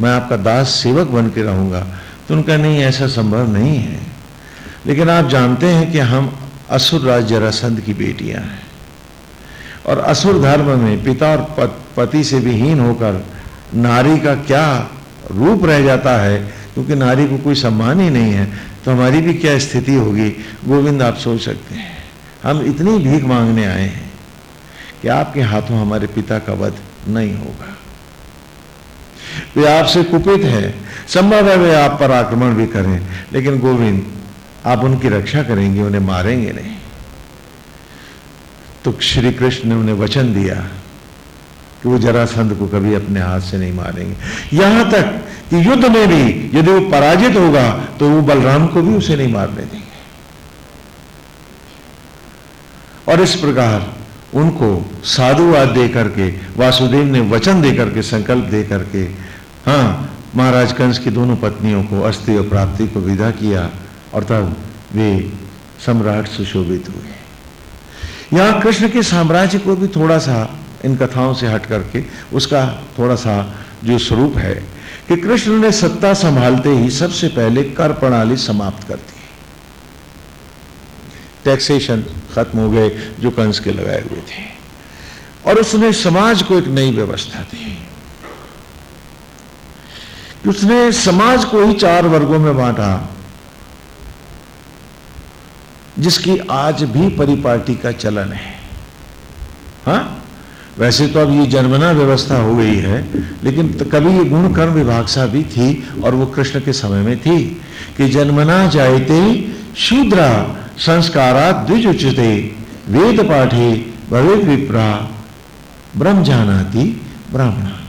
मैं आपका दास सेवक बन के रहूँगा। तो उनका नहीं, ऐसा संभव नहीं है। लेकिन आप जानते हैं कि हम असुर राज जरासंध की बेटियाँ हैं। और असुर धर्म में पिता और पति से भी हीन होकर नारी का क्या रूप रह जाता है, क्योंकि नारी को कोई सम्मान ही नहीं है तो हमारी भी क्या स्थिति होगी? गोविंद, आप सोच सकते हैं। हम इतनी भीख मांगने आए हैं कि आपके हाथों हमारे पिता का वध नहीं होगा। वे आपसे कुपित है। संभव है वे आप पर आक्रमण भी करें, लेकिन गोविंद, आप उनकी रक्षा करेंगे, उन्हें मारेंगे नहीं। तो श्री कृष्ण ने उन्हें वचन दिया कि वो जरासंध को कभी अपने हाथ से नहीं मारेंगे। यहाँ तक कि युद्ध में भी यदि वो पराजित होगा तो वो बलराम को भी उसे नहीं मारने देंगे। और इस प्रकार उनको साधुवाद दे करके वासुदेव ने वचन दे करके संकल्प दे करके हाँ महाराज कंस की दोनों पत्नियों को अस्थि और प्राप्ति को विदा किया और तब वे सम्राट सुशोभित हुए। यहाँ कृष्ण के साम्राज्य को भी थोड़ा सा, इन कथाओं से हट करके, उसका थोड़ा सा जो स्वरूप है कि कृष्ण ने सत्ता संभालते ही सबसे पहले कर प्रणाली समाप्त कर दी। टैक्सेशन खत्म हो गए, जो कंस के लगाए हुए थे। और उसने समाज को एक नई व्यवस्था दी। उसने समाज को ही चार वर्गों में बांटा, जिसकी आज भी परिपाटी का चलन है हा? वैसे तो अब ये जन्मना व्यवस्था हो गई है, लेकिन तो कभी ये गुण कर्म विभागसा भी थी और वो कृष्ण के समय में थी कि जन्मना जायते शूद्रा संस्कारा द्विजुचिते, वेद पाठे भवेद विप्रा ब्रह्म जानाति ब्राह्मणा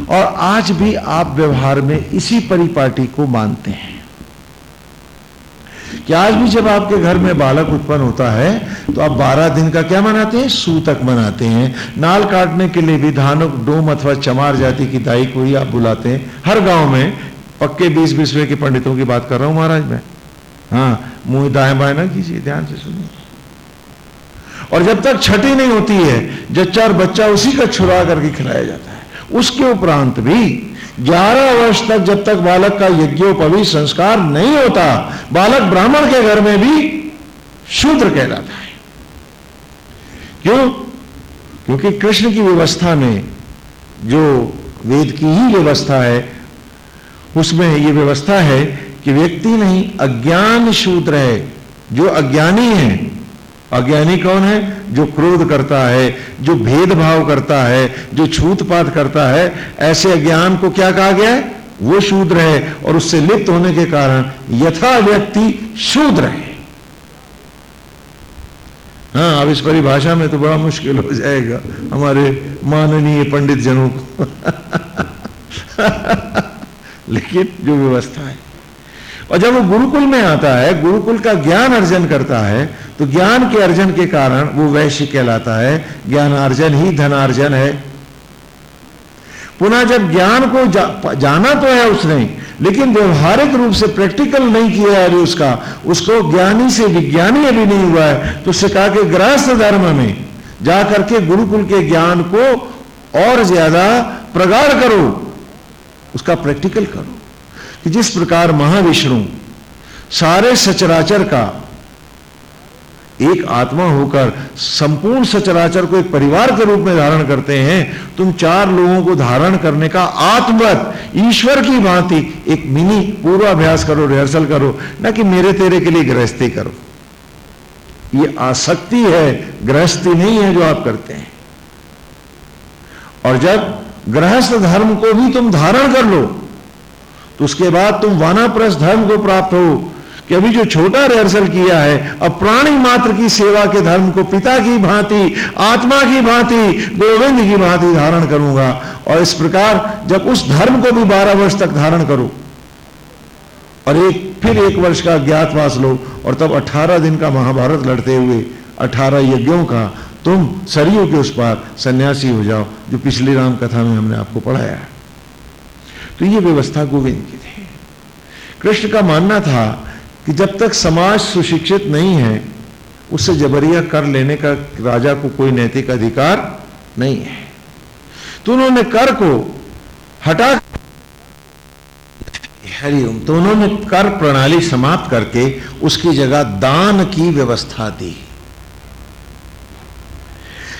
और आज भी आप व्यवहार में इसी परिपाटी को मानते हैं। कि आज भी जब आपके घर में बालक उत्पन्न होता है तो आप 12 दिन का क्या मनाते हैं? सूतक मनाते हैं। नाल काटने के लिए भी धानुक डोम अथवा चमार जाति की दाई को ही आप बुलाते हैं। हर गाँव में पक्के बीस बीसवें के पंडितों की बात कर रहा हूँ महाराज मैं। हाँ मुँह दाएँ बाएँ ना कीजिए, ध्यान से सुनिए। और जब तक छठी नहीं होती है जच्चा और बच्चा उसी का छुरा करके खिलाया जाता है। उसके उपरांत भी 11 वर्ष तक जब तक बालक का यज्ञोपवी संस्कार नहीं होता, बालक ब्राह्मण के घर में भी शूद्र कहलाता है। क्यों? क्योंकि कृष्ण की व्यवस्था में जो वेद की ही व्यवस्था है, उसमें यह व्यवस्था है कि व्यक्ति नहीं, अज्ञान शूद्र है, जो अज्ञानी है अज्ञानी कौन है? जो क्रोध करता है, जो भेदभाव करता है, जो छूतपात करता है, ऐसे अज्ञान को क्या कहा गया है? वो शूद्र है और उससे लिप्त होने के कारण यथा व्यक्ति शूद्र है। हाँ अब इस परिभाषा में तो बड़ा मुश्किल हो जाएगा हमारे माननीय पंडित जनों को। लेकिन जो व्यवस्था है। और जब वो गुरुकुल में आता है गुरुकुल का ज्ञान अर्जन करता है तो ज्ञान के अर्जन के कारण वो वैश्य कहलाता है ज्ञानार्जन ही धनार्जन है। पुनः जब ज्ञान को जा, जाना तो है उसने लेकिन व्यवहारिक रूप से प्रैक्टिकल नहीं किया है अभी उसका उसको ज्ञानी से विज्ञानी अभी नहीं हुआ है तो उससे कहा कि गृहस्थ धर्म में जा करके गुरुकुल के ज्ञान को और ज़्यादा प्रगाढ़ करो उसका प्रैक्टिकल करो। कि जिस प्रकार महाविष्णु सारे सचराचर का एक आत्मा होकर संपूर्ण सचराचर को एक परिवार के रूप में धारण करते हैं, तुम चार लोगों को धारण करने का आत्मवत, ईश्वर की भांति एक मिनी पूर्वाभ्यास करो, रिहर्सल करो, ना कि मेरे तेरे के लिए गृहस्थी करो। ये आसक्ति है, गृहस्थी नहीं है जो आप करते हैं। और जब गृहस्थ धर्म को भी तुम धारण कर लो तो उसके बाद तुम वानाप्रस्थ धर्म को प्राप्त हो कि अभी जो छोटा रिहर्सल किया है, अब प्राणी मात्र की सेवा के धर्म को, पिता की भांति, आत्मा की भांति, गोविंद की भांति धारण करूँगा। और इस प्रकार जब उस धर्म को भी बारह वर्ष तक धारण करो, और एक, फिर एक वर्ष का ज्ञातवास लो, और तब अठारह दिन का महाभारत लड़ते हुए, अठारह यज्ञों का, तुम सरयू के उस पार सन्यासी हो जाओ, जो पिछली राम कथा में हमने आपको पढ़ाया है। तो ये व्यवस्था गोविंद की थी। कृष्ण का मानना था कि जब तक समाज सुशिक्षित नहीं है, उससे जबरिया कर लेने का राजा को कोई नैतिक अधिकार नहीं है। तो उन्होंने कर को हटा हरिओम तो उन्होंने कर प्रणाली समाप्त करके उसकी जगह दान की व्यवस्था दी।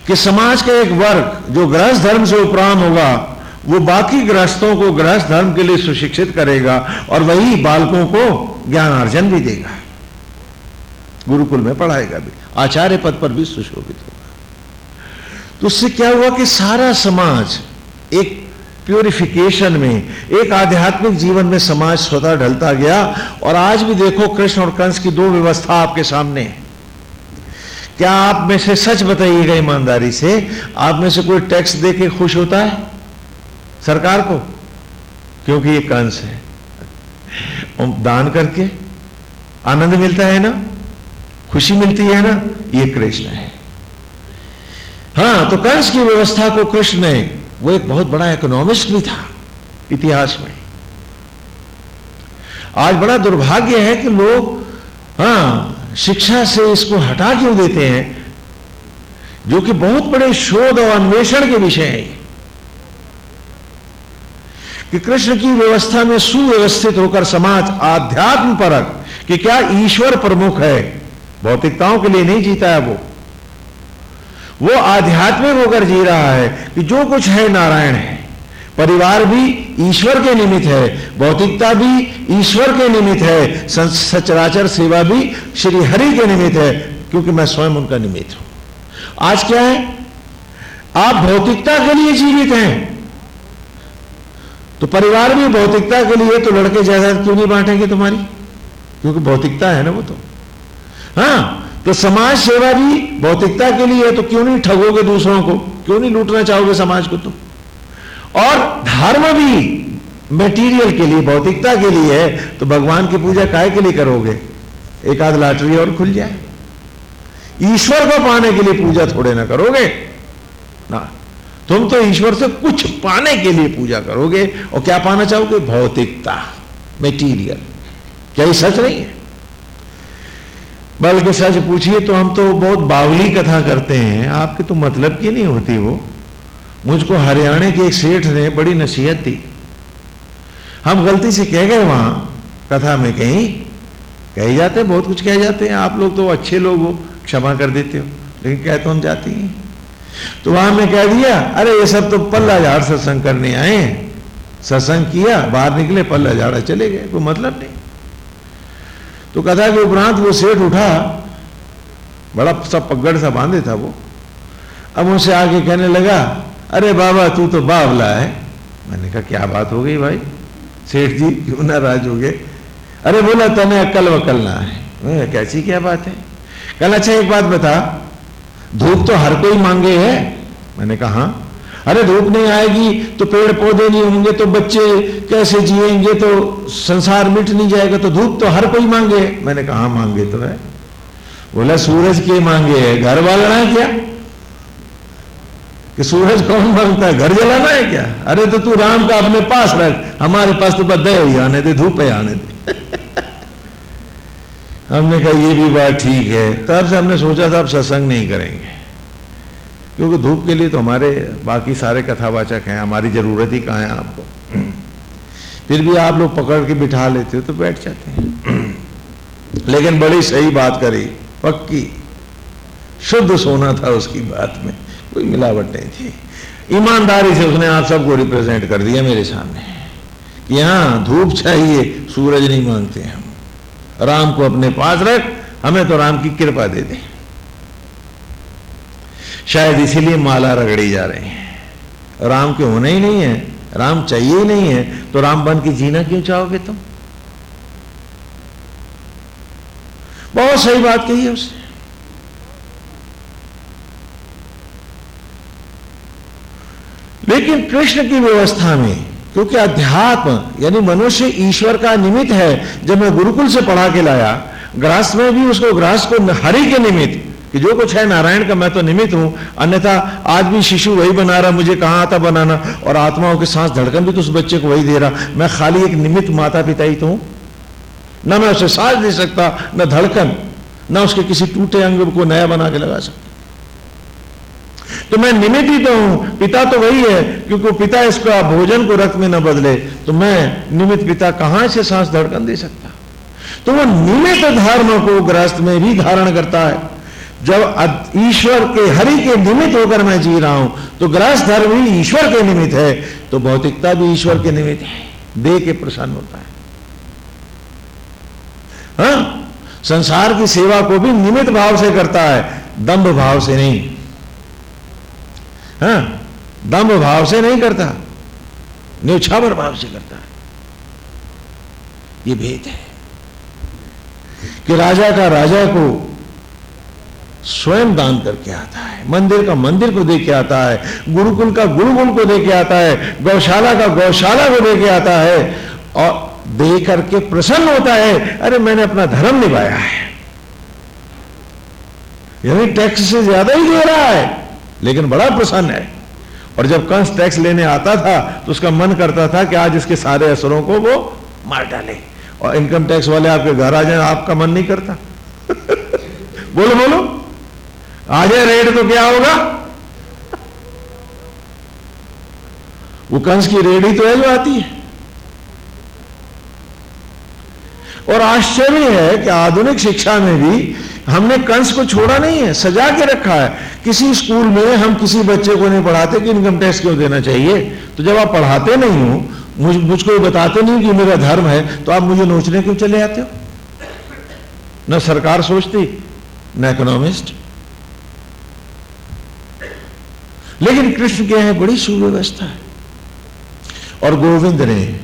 कि समाज का एक वर्ग, जो गृहस्थ धर्म से उपराम होगा वो बाकी गृहस्थों को गृहस्थ धर्म के लिए सुशिक्षित करेगा और वही बालकों को ज्ञान अर्जन भी देगा। गुरुकुल में पढ़ाएगा भी, आचार्य पद पर भी सुशोभित होगा। तो उससे क्या हुआ कि सारा समाज एक प्योरिफिकेशन में, एक आध्यात्मिक जीवन में समाज स्वतः ढलता गया और आज भी देखो कृष्ण और कंस की दो व्यवस्था आपके सामने है। क्या आप में से सच बताइएगा ईमानदारी से? आप में से कोई टैक्स दे के खुश होता है? सरकार को, क्योंकि ये कंस है। दान करके आनंद मिलता है ना? खुशी मिलती है ना? ये कृष्ण है। हाँ तो कंस की व्यवस्था को कृष्ण ने, वो एक बहुत बड़ा इकोनॉमिस्ट भी था, इतिहास में। आज बड़ा दुर्भाग्य है कि लोग, हाँ, शिक्षा से इसको हटा क्यों देते हैं? जो कि बहुत बड़े शोध और अन्वेषण के विषय है। कि कृष्ण की व्यवस्था में सुव्यवस्थित होकर समाज आध्यात्म परक, कि क्या ईश्वर प्रमुख है? भौतिकताओं के लिए नहीं जीता है वो। वो आध्यात्मिक होकर जी रहा है कि जो कुछ है नारायण है। परिवार भी ईश्वर के निमित्त है, भौतिकता भी ईश्वर के निमित्त है सचराचर सेवा भी श्री हरि के निमित्त है, क्योंकि मैं स्वयं उनका निमित्त हूँ। आज क्या है? आप भौतिकता के लिए जीवित हैं। तो परिवार भी भौतिकता के लिए तो लड़के जायदाद क्यों नहीं बांटेंगे तुम्हारी? क्योंकि भौतिकता है ना वो तो। हाँ तो समाज सेवा भी भौतिकता के लिए है तो क्यों नहीं ठगोगे दूसरों को? क्यों नहीं लूटना चाहोगे समाज को तुम? और धर्म भी मेटीरियल के लिए, भौतिकता के लिए है तो भगवान की पूजा काय के लिए करोगे? एक आध लाटरी और खुल जाए। ईश्वर को पाने के लिए पूजा थोड़े ना करोगे। ना। तुम तो ईश्वर से कुछ पाने के लिए पूजा करोगे, और क्या पाना चाहोगे? भौतिकता मेटीरियल क्या ये सच नहीं है? बल्कि सच पूछिए तो हम तो बहुत बावली कथा करते हैं। आपके तो मतलब की नहीं होती वो। मुझको हरियाणा के एक सेठ ने बड़ी नसीहत दी। हम गलती से कह गए वहाँ, कथा में कहीं कह जाते बहुत कुछ कह जाते हैं। आप लोग तो अच्छे लोग हो, क्षमा कर देते हो। लेकिन कह तो हम जाते हैं? तो वहाँ में कह दिया, अरे, ये सब तो पल्ला झाड़ सत्संग करने आए सत्संग किया, बाहर निकले पल्ला झाड़ा चले गए, कोई मतलब नहीं। तो कथा के उपरांत वो सेठ उठा, बड़ा सब पगड़ सा बांधे था वो। अब उनसे आगे कहने लगा, अरे, बाबा, तू तो बावला है। मैंने कहा, क्या बात हो गई भाई? सेठ जी, क्यों नाराज़ हो गए? अरे, बोला, तने अक्ल वकल ना है। कैसी क्या बात है? कल अच्छा एक बात बता। धूप तो हर कोई मांगे है। मैंने कहा हाँ। अरे धूप नहीं आएगी तो पेड़ पौधे नहीं होंगे तो बच्चे कैसे जिएँगे तो संसार मिट नहीं जाएगा तो धूप तो हर कोई मांगे मैंने कहा, मांगे तो है। बोला, सूरज के मांगे है, घर वालना है क्या? कि सूरज कौन माँगता है, घर जलाना है क्या? अरे तो तू राम का अपने पास रख, हमारे पास तो बदे ही आने दे, धूप है आने दे। हमने कहा, ये भी बात ठीक है। तब से हमने सोचा था, अब सत्संग नहीं करेंगे। क्योंकि धूप के लिए तो हमारे बाकी सारे कथावाचक हैं, हमारी ज़रूरत ही कहाँ है आपको। फिर भी आप लोग पकड़ के बिठा लेते हो तो बैठ जाते हैं। लेकिन बड़ी सही बात करी, पक्की। शुद्ध सोना था उसकी बात में, कोई मिलावट नहीं थी। ईमानदारी से उसने आप सबको रिप्रेजेंट कर दिया मेरे सामने। यहाँ धूप चाहिए, सूरज नहीं मांगते हम। राम को अपने पास रख, हमें तो राम की कृपा दे दे। शायद इसीलिए माला रगड़ी जा रही है। राम के होना ही नहीं है, राम चाहिए ही नहीं है तो राम बन के जीना क्यों चाहोगे तुम? बहुत सही बात कही है उसने। लेकिन कृष्ण की व्यवस्था में क्योंकि अध्यात्म, यानी मनुष्य ईश्वर का निमित्त है, जब मैं गुरुकुल से पढ़ा के लाया, ग्रास में भी उसको, ग्रास को हरि के निमित्त, कि जो कुछ है नारायण का, मैं तो निमित्त हूँ, अन्यथा आज भी शिशु वही बना रहा, मुझे कहाँ आता बनाना, और आत्माओं के सांस धड़कन भी तो उस बच्चे को वही दे रहा, मैं खाली एक निमित्त माता पिता ही तो हूँ। ना मैं उसे सांस दे सकता, न धड़कन, न उसके किसी टूटे अंग को नया बना के लगा सकता। तो मैं निमित ही तो हूँ। पिता तो वही है, क्योंकि पिता इसका भोजन को रक्त में न बदले तो मैं निमित पिता कहाँ से सांस धड़कन दे सकता? तो वो निमित धर्म को ग्रस्त में भी धारण करता है। जब ईश्वर के हरि के निमित्त होकर मैं जी रहा हूँ तो ग्रस्त धर्म ही ईश्वर के निमित्त है तो भौतिकता भी ईश्वर के निमित्त है। दे के प्रसन्न होता है। हाँ? संसार की सेवा को भी निमित भाव से करता है दंभ भाव से नहीं। हाँ दम्भ भाव से नहीं करता न्यौछावर भाव से करता है। ये भेद है कि राजा का राजा को स्वयं दान करके आता है, मंदिर का मंदिर को दे के आता है, गुरुकुल का गुरुकुल को दे के आता है, गौशाला का गौशाला को दे के आता है, और दे करके प्रसन्न होता है, अरे मैंने अपना धर्म निभाया है। यानी टैक्स से ज़्यादा ही दे रहा है। लेकिन बड़ा प्रसन्न है। और जब कंस टैक्स लेने आता था तो उसका मन करता था कि आज इसके सारे असरों को वो मार डाले। और इनकम टैक्स वाले आपके घर आ जाए, आपका मन नहीं करता। बोलो बोलो। आ जाए रेड तो क्या होगा? वो कंस की रेड ही तो है जो आती है। और आश्चर्य है कि आधुनिक शिक्षा में भी हमने कंस को छोड़ा नहीं है, सजा के रखा है। किसी स्कूल में हम किसी बच्चे को नहीं पढ़ाते कि इनकम टैक्स क्यों देना चाहिए? तो जब आप पढ़ाते नहीं हो, मुझ, मुझको बताते नहीं कि मेरा धर्म है तो आप मुझे नोचने क्यों चले आते हो? न सरकार सोचती, न इकोनॉमिस्ट लेकिन कृष्ण के यहाँ बड़ी सुव्यवस्था है। और गोविंद ने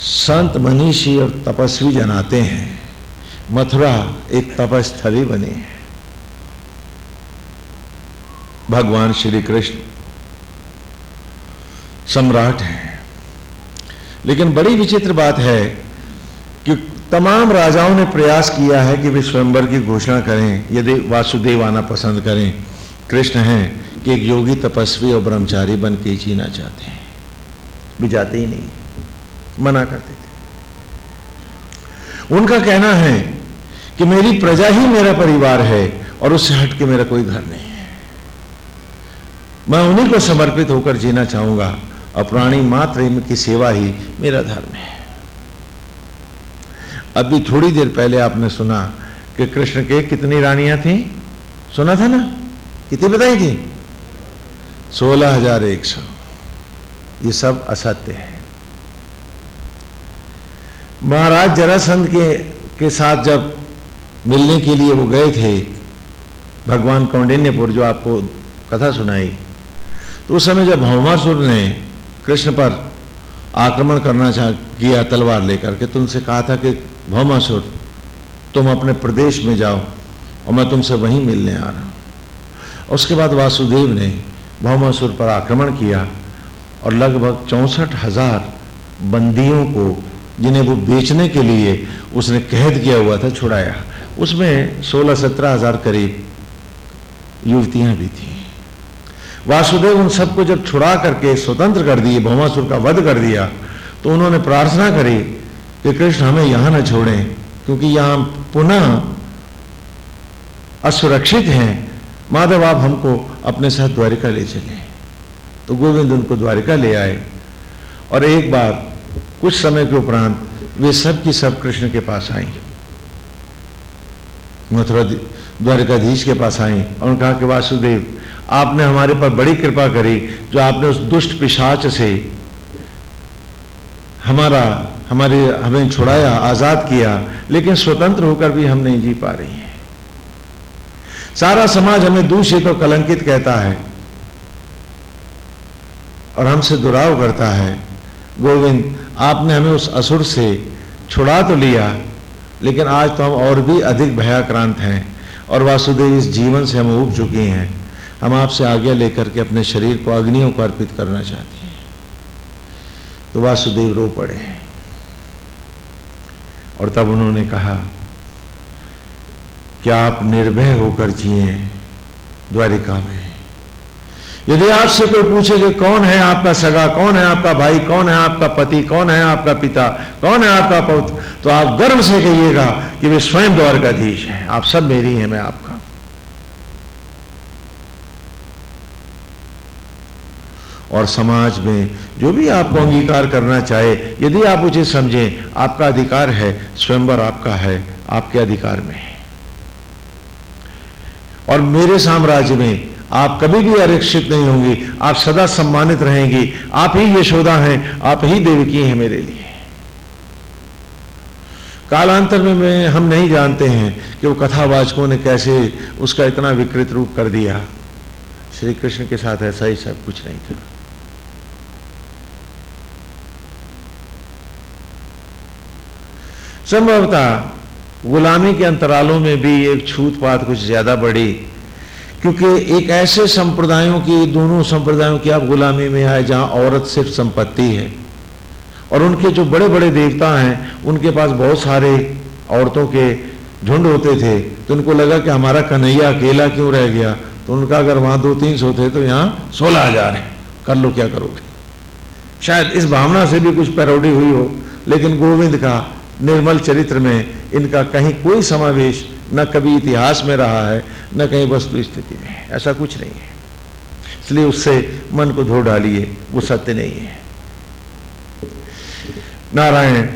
संत मनीषी और तपस्वी जनाते हैं। मथुरा एक तपस्थली बनी है। भगवान श्री कृष्ण सम्राट हैं। लेकिन बड़ी विचित्र बात है कि तमाम राजाओं ने प्रयास किया है कि वे स्वयंवर की घोषणा करें, यदि वासुदेव आना पसंद करें। कृष्ण हैं कि एक योगी तपस्वी और ब्रह्मचारी बन के जीना चाहते हैं। भी जाते ही नहीं, मना करते थे। उनका कहना है कि मेरी प्रजा ही मेरा परिवार है और उससे हट के मेरा कोई घर नहीं है। मैं उन्हीं को समर्पित होकर जीना चाहूँगा। और प्राणी मात्र की सेवा ही मेरा धर्म है। अभी थोड़ी देर पहले आपने सुना कि कृष्ण के कितनी रानियाँ थी? सुना था ना? कितनी बताई थी? सोलह हज़ार एक सौ। ये सब असत्य है। महाराज जरासंध के के साथ जब मिलने के लिए वो गए थे। भगवान कौंडिन्यपुर जो आपको कथा सुनाई। तो उस समय जब भौमासुर ने कृष्ण पर आक्रमण करना चाह किया, तलवार लेकर के तुमसे कहा था कि भौमासुर तुम अपने प्रदेश में जाओ और मैं तुमसे वहीं मिलने आ रहा हूँ। उसके बाद वासुदेव ने भौमासुर पर आक्रमण किया और लगभग चौंसठ हज़ार बंदियों को, जिन्हें वो बेचने के लिए उसने कैद किया हुआ था, छुड़ाया। उसमें सोलह सत्रह हज़ार करीब युवतियाँ भी थी। वासुदेव उन सबको जब छुड़ा करके स्वतंत्र कर दिए, भौमासुर का वध कर दिया तो उन्होंने प्रार्थना करी कि कृष्ण हमें यहाँ न छोड़ें, क्योंकि यहाँ पुनः असुरक्षित हैं। माधव, आप हमको अपने साथ द्वारिका ले चले। तो गोविंद उनको द्वारिका ले आए। और एक बार, कुछ समय के उपरांत, वे सब की सब कृष्ण के पास आई। मथुरा द्वारिकाधीश के पास आई। और कहा कि, वासुदेव, आपने हमारे पर बड़ी कृपा करी जो आपने उस दुष्ट पिशाच से हमारा, हमारे, हमें छुड़ाया, आज़ाद किया, लेकिन स्वतंत्र होकर भी हम नहीं जी पा रही हैं। सारा समाज हमें दूषित और कलंकित कहता है और हमसे दुराव करता है। गोविंद, आपने हमें उस असुर से छुड़ा तो लिया लेकिन आज तो हम और भी अधिक भयाक्रांत हैं और वासुदेव इस जीवन से हम उब चुके हैं। हम आपसे आज्ञा लेकर के अपने शरीर को अग्नियों को अर्पित करना चाहते हैं। तो वासुदेव रो पड़े और तब उन्होंने कहा कि आप निर्भय होकर जिए द्वारिका में यदि आपसे कोई पूछे कि कौन है आपका सगा, कौन है आपका भाई, कौन है आपका पति, कौन है आपका पिता, कौन है आपका पौत्र तो आप गर्व से कहिएगा कि वे स्वयं द्वारकाधीश हैं। आप सब मेरी हैं, मैं आपका। और समाज में जो भी आपको अंगीकार करना चाहे, यदि आप उसे समझें, आपका अधिकार है, स्वयंवर आपका है, आपके अधिकार में है। और मेरे साम्राज्य में आप कभी भी आरक्षित नहीं होंगी, आप सदा सम्मानित रहेंगी। आप ही यशोदा हैं, आप ही देवकी हैं मेरे लिए। कालांतर में मैं, हम नहीं जानते हैं कि वो कथावाचकों ने कैसे उसका इतना विकृत रूप कर दिया। श्री कृष्ण के साथ ऐसा ही सब कुछ नहीं था। संभवतः गुलामी के अंतरालों में भी एक छूत पात कुछ ज़्यादा बढ़ी क्योंकि एक ऐसे संप्रदायों की, दोनों संप्रदायों की आप गुलामी में आए जहाँ औरत सिर्फ़ संपत्ति है। और उनके जो बड़े बड़े देवता हैं, उनके पास बहुत सारे औरतों के झुंड होते थे तो उनको लगा कि हमारा कन्हैया अकेला क्यों रह गया? तो उनका अगर वहाँ दो तीन सौ थे तो यहाँ सोलह हज़ार है। कर लो, क्या करोगे? शायद इस भावना से भी कुछ पैरोडी हुई हो, लेकिन गोविंद का निर्मल चरित्र में इनका कहीं कोई समावेश न कभी इतिहास में रहा है, न कहीं वस्तु स्थिति में ऐसा कुछ नहीं है। इसलिए उससे मन को धो डालिए, वो सत्य नहीं है। नारायण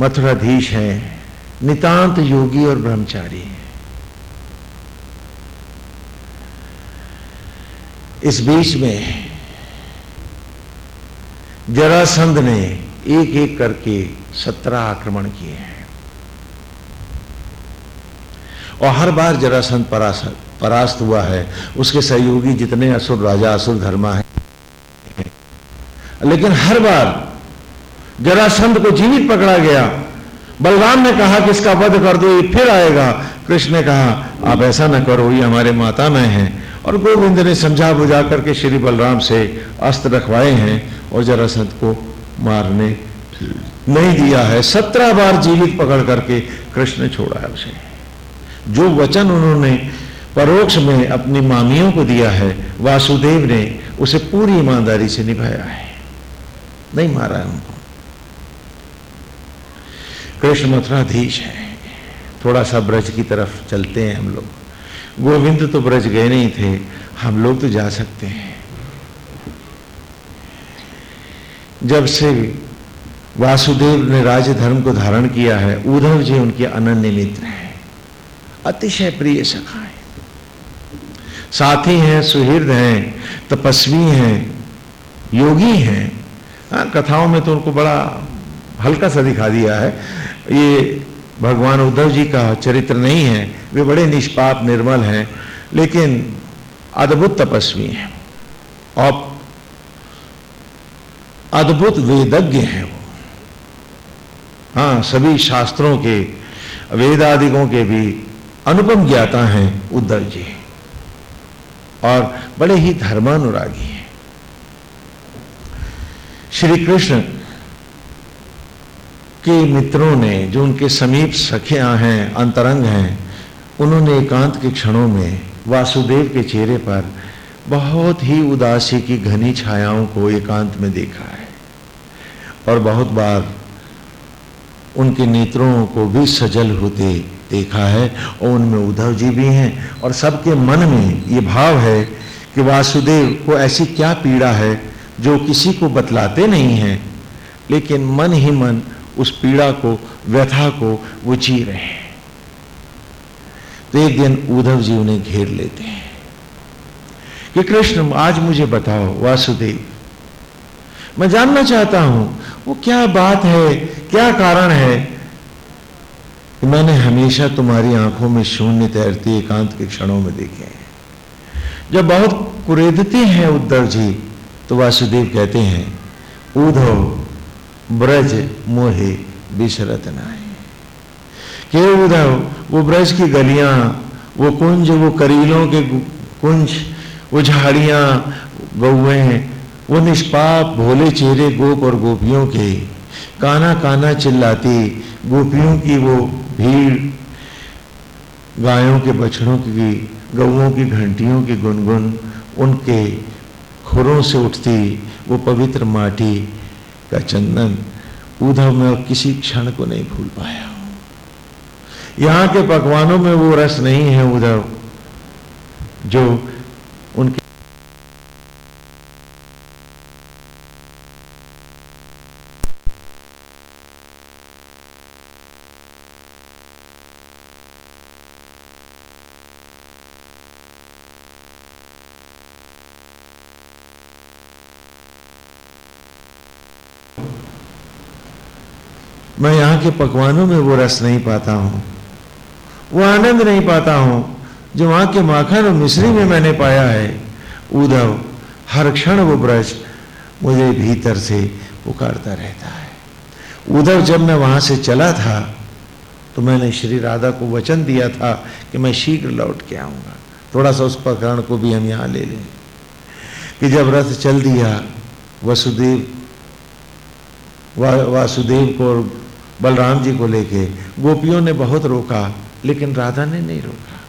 मथुराधीश हैं, नितांत योगी और ब्रह्मचारी हैं। इस बीच में जरासंध ने एक एक करके सत्रह आक्रमण किए हैं। और हर बार जरासंध परास्त परास्त हुआ है। उसके सहयोगी जितने असुर राजा, असुर धर्मा है। लेकिन हर बार जरासंध को जीवित पकड़ा गया। बलराम ने कहा कि इसका वध कर दो, ये फिर आएगा। कृष्ण ने कहा, आप ऐसा न करो, ये हमारे माता में हैं। और गोविंद ने समझा बुझा करके श्री बलराम से अस्त्र रखवाए हैं और जरासंध को मारने नहीं दिया है। सत्रह बार जीवित पकड़ करके कृष्ण छोड़ा है उसे। जो वचन उन्होंने परोक्ष में अपनी मामियों को दिया है, वासुदेव ने उसे पूरी ईमानदारी से निभाया है। नहीं मारा है उनको। कृष्ण मथुराधीश है। थोड़ा सा ब्रज की तरफ़ चलते हैं हम लोग। गोविंद तो ब्रज गए नहीं थे, हम लोग तो जा सकते हैं। जब से वासुदेव ने राजधर्म को धारण किया है, उद्धव जी उनके अनन्य मित्र हैं। अतिशय प्रिय सखा है। साथी हैं, सुहृद हैं, तपस्वी हैं, योगी हैं। हाँ कथाओं में तो उनको बड़ा हल्का सा दिखा दिया है। ये भगवान उद्धव जी का चरित्र नहीं है, वे बड़े निष्पाप, निर्मल हैं, लेकिन अद्भुत तपस्वी हैं। और अद्भुत वेदज्ञ हैं वो। हाँ सभी शास्त्रों के वेदादिकों के भी अनुपम ज्ञाता हैं उद्धव जी। और बड़े ही धर्मानुरागी हैं। श्री कृष्ण के मित्रों ने जो उनके समीप सखियाँ हैं, अंतरंग हैं, उन्होंने एकांत के क्षणों में वासुदेव के चेहरे पर बहुत ही उदासी की घनी छायाओं को एकांत में देखा है। और बहुत बार उनके नेत्रों को भी सजल होते देखा है और उनमें उद्धव जी भी हैं और सबके मन में ये भाव है कि वासुदेव को ऐसी क्या पीड़ा है जो किसी को बतलाते नहीं हैं, लेकिन मन ही मन उस पीड़ा को, व्यथा को वो जी रहे हैं। तो एक दिन उद्धव जी उन्हें घेर लेते हैं कि कृष्ण, आज मुझे बताओ वासुदेव, मैं जानना चाहता हूँ, वो क्या बात है, क्या कारण है कि मैंने हमेशा तुम्हारी आँखों में शून्य तैरती एकांत के क्षणों में देखे हैं। जब बहुत कुरेदते हैं उद्धव जी तो वासुदेव कहते हैं, उद्धव, ब्रज, मोहे विशरत नाय के उद्धव? वो ब्रज की गलियाँ, वो कुंज, वो करीलों के कुंज, वो झाड़ियाँ गौए वो निष्पाप भोले चेहरे गोप और गोपियों के, काना काना चिल्लाती गोपियों की वो भीड़ गायों के बछड़ों की गौओं की घंटियों की गुनगुन, उनके खुरों से उठती वो पवित्र माटी का चंदन उधव में किसी क्षण को नहीं भूल पाया। यहाँ के पकवानों में वो रस नहीं है उधव जो उनके मैं यहाँ के पकवानों में वो रस नहीं पाता हूँ। वो आनंद नहीं पाता हूँ जो वहाँ के माखन और मिश्री में मैंने पाया है। उद्धव हर क्षण वो ब्रज मुझे भीतर से पुकारता रहता है। उद्धव जब मैं वहाँ से चला था तो मैंने श्री राधा को वचन दिया था कि मैं शीघ्र लौट के आऊँगा। थोड़ा सा उस प्रकरण को भी हम यहाँ ले लें। कि जब रथ चल दिया वसुदेव वा, वासुदेव को बलराम जी को लेके, गोपियों ने बहुत रोका, लेकिन राधा ने नहीं रोका।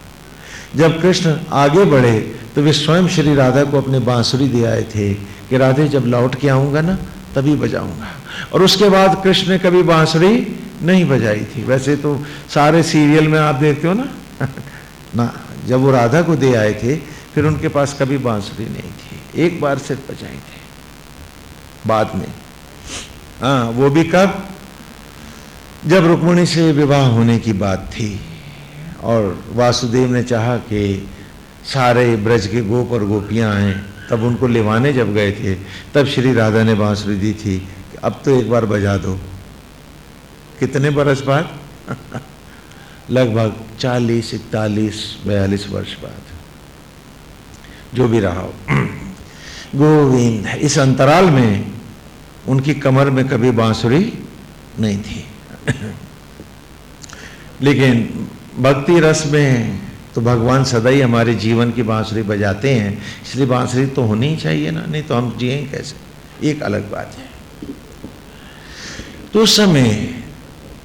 जब कृष्ण आगे बढ़े तो वे स्वयं श्री राधा को अपने बांसुरी दे आए थे कि, राधे, जब लौट के आऊँगा ना, तभी बजाऊँगा। और उसके बाद कृष्ण ने कभी बांसुरी नहीं बजाई थी। वैसे तो सारे सीरियल में आप देखते हो ना? ना, जब वो राधा को दे आए थे, फिर उनके पास कभी बांसुरी नहीं थी। एक बार सिर्फ़ बजाई थे। बाद में। हाँ वो भी कब? जब रुक्मणी से विवाह होने की बात थी और वासुदेव ने चाहा कि सारे ब्रज के गोप और गोपियाँ आए, तब उनको लेवाने जब गए थे, तब श्री राधा ने बांसुरी दी थी कि अब तो एक बार बजा दो। कितने बरस बाद? लगभग चालीस, इकतालीस, बयालीस वर्ष बाद। जो भी रहा हो। गोविंद, इस अंतराल में उनकी कमर में कभी बांसुरी नहीं थी। लेकिन भक्ति रस में तो भगवान सदा ही हमारे जीवन की बांसुरी बजाते हैं, इसलिए बांसुरी तो होनी ही चाहिए ना, नहीं तो हम जिए कैसे? एक अलग बात है। तो उस समय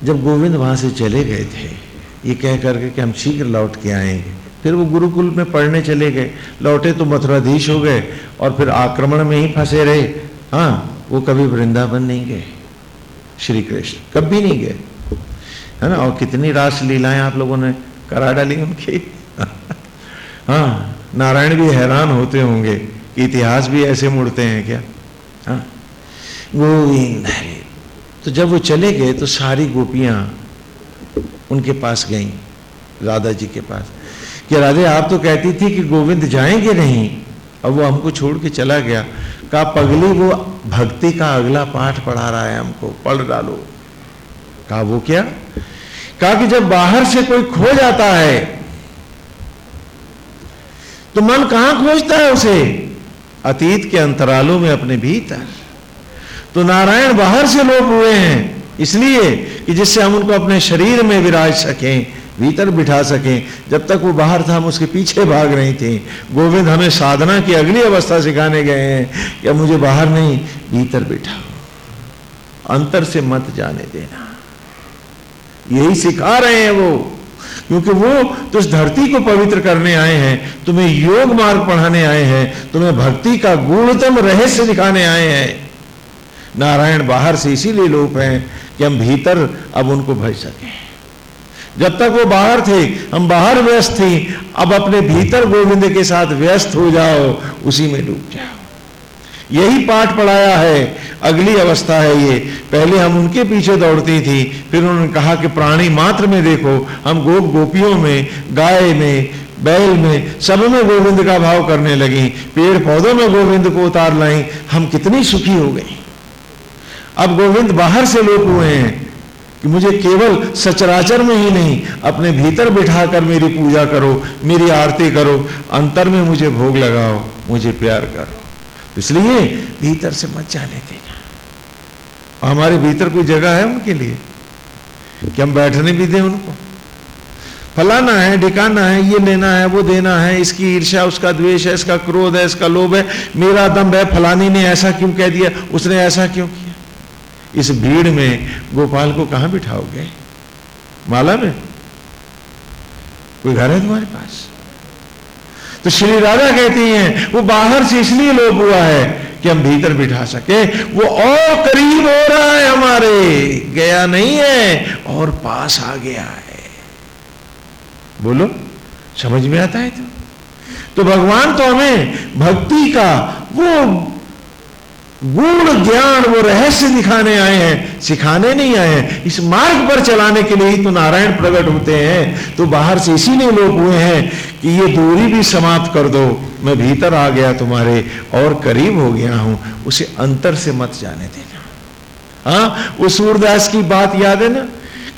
जब गोविंद वहाँ से चले गए थे, ये कह करके कि हम शीघ्र लौट के आएँगे। फिर वो गुरुकुल में पढ़ने चले गए। लौटे तो मथुराधीश हो गए और फिर आक्रमण में ही फंसे रहे। हाँ वो कभी वृंदावन नहीं गए। श्री कृष्ण। कभी नहीं गए। है ना? और कितनी रास लीलाएँ आप लोगों ने करा डाली उनकी। हाँ नारायण भी हैरान होते होंगे कि इतिहास भी ऐसे मुड़ते हैं क्या? हाँ। गोविंद तो जब वो चले गए तो सारी गोपियाँ उनके पास गईं राधा जी के पास। कि राधे, आप तो कहती थी कि गोविंद जाएँगे नहीं। अब वो हमको छोड़ के चला गया। का पगली वो भक्ति का अगला पाठ पढ़ा रहा है हमको, पढ़ डालो। कहा वो क्या? कहा कि जब बाहर से कोई खो जाता है तो मन कहाँ खोजता है उसे? अतीत के अंतरालों में अपने भीतर। तो नारायण बाहर से लोग हुए हैं, इसलिए कि जिससे हम उनको अपने शरीर में विराज सकें भीतर बिठा सकें। जब तक वो बाहर था, हम उसके पीछे भाग रही थी। गोविंद हमें साधना की अगली अवस्था सिखाने गए हैं कि अब मुझे बाहर नहीं, भीतर बिठाओ। अंतर से मत जाने देना। यही सिखा रहे हैं वो, क्योंकि वो तो इस धरती को पवित्र करने आए हैं, तुम्हें योग मार्ग पढ़ाने आए हैं, तुम्हें भक्ति का गुणतम रहस्य दिखाने आए हैं। नारायण बाहर से इसीलिए लोप हैं कि हम भीतर अब उनको भज सके। जब तक वो बाहर थे, हम बाहर व्यस्त थे, अब अपने भीतर गोविंद के साथ व्यस्त हो जाओ, उसी में डूब जाओ। यही पाठ पढ़ाया है, अगली अवस्था है ये। पहले हम उनके पीछे दौड़ती थी, फिर उन्होंने कहा कि प्राणी मात्र में देखो, हम गोप गोपियों में, गाय में, बैल में, सब में गोविंद का भाव करने लगी। पेड़ पौधों में गोविंद को उतार लाई, हम कितनी सुखी हो गई। अब गोविंद बाहर से लोग हुए हैं कि मुझे केवल सचराचर में ही नहीं, अपने भीतर बिठाकर मेरी पूजा करो, मेरी आरती करो, अंतर में मुझे भोग लगाओ, मुझे प्यार करो। इसलिए भीतर से मत जाने देना। हमारे भीतर कोई जगह है उनके लिए कि हम बैठने भी दें उनको? फलाना है, ढिकाना है, ये लेना है, वो देना है, इसकी ईर्ष्या, उसका द्वेष है, इसका क्रोध है, इसका लोभ है, मेरा दम है, फलानी ने ऐसा क्यों कह दिया, उसने ऐसा किया? इस भीड़ में गोपाल को कहाँ बिठाओगे? माला में? कोई घर है तुम्हारे पास? तो श्री राधा कहती हैं, वो बाहर से इसलिए लोप हुआ है कि हम भीतर बिठा सके। वो और करीब हो रहा है हमारे। गया नहीं है, और पास आ गया है। बोलो, समझ में आता है तो तो भगवान तो हमें भक्ति का वो गुण ज्ञान वो रहस्य दिखाने आए हैं, सिखाने नहीं आए हैं। इस मार्ग पर चलाने के लिए ही तो नारायण प्रकट होते हैं। तो बाहर से इसीलिए लोग हुए हैं कि ये दूरी भी समाप्त कर दो। मैं भीतर आ गया तुम्हारे और करीब हो गया हूँ। उसे अंतर से मत जाने देना। हाँ वो सूरदास की बात याद है ना?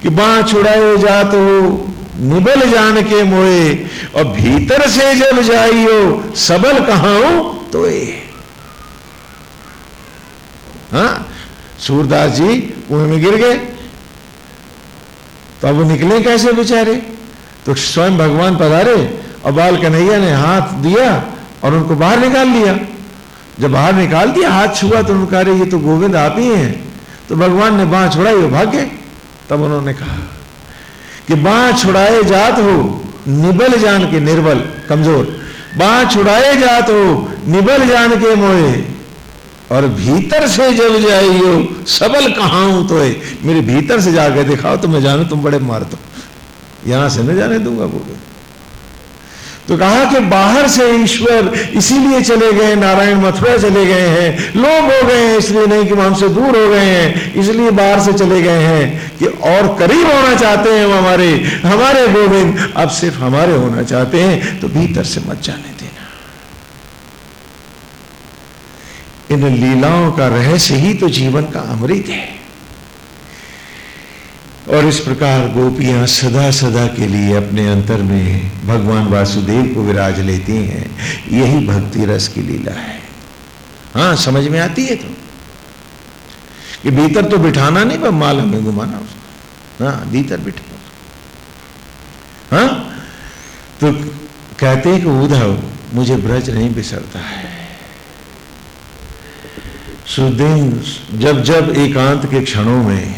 कि बाँ छुड़ाए जात हो निबल जान के मोए, और भीतर से जब जाइयो, सबल कहा तो ये हाँ? सूरदास जी कुएँ में गिर गए। तो अब निकले कैसे बेचारे? तो स्वयं भगवान पधारे और बाल कन्हैया ने हाथ दिया और उनको बाहर निकाल लिया। जब बाहर निकाल दिया, हाथ छुआ तो उन्होंने कहा ये तो गोविंद आप ही हैं। तो भगवान ने बाह छुड़ाई वो भाग। तब उन्होंने कहा कि बाह छुड़ाए जात हो, निबल जान के निर्बल, कमज़ोर। बाह छुड़ाए जात हो, निबल जान के मोए और भीतर से जब जाइयो सबल कहा हूँ तो मेरे भीतर से जाकर दिखाओ तो मैं जानू तुम बड़े मार दो। यहाँ से मैं जाने दूँगा वो तो कहा कि बाहर से ईश्वर इसीलिए चले गए, नारायण मथुरा चले गए हैं। लोग हो गए हैं, इसलिए नहीं कि हमसे दूर हो गए हैं। इसलिए बाहर से चले गए हैं कि और करीब होना चाहते हैं हमारे हमारे गोविंद। अब सिर्फ़ हमारे होना चाहते हैं तो भीतर से मत जाने। इन लीलाओं का रहस्य ही तो जीवन का अमृत है। और इस प्रकार गोपियाँ सदा सदा के लिए अपने अंतर में भगवान वासुदेव को विराज लेती हैं। यही भक्ति रस की लीला है। हाँ समझ में आती है तो। कि भीतर तो बिठाना नहीं, पर माला में घुमाना उसको। हाँ भीतर बिठा हाँ? तो कहते हैं कि उधव, मुझे ब्रज नहीं बिसरता है। सुदीन जब जब एकांत के क्षणों में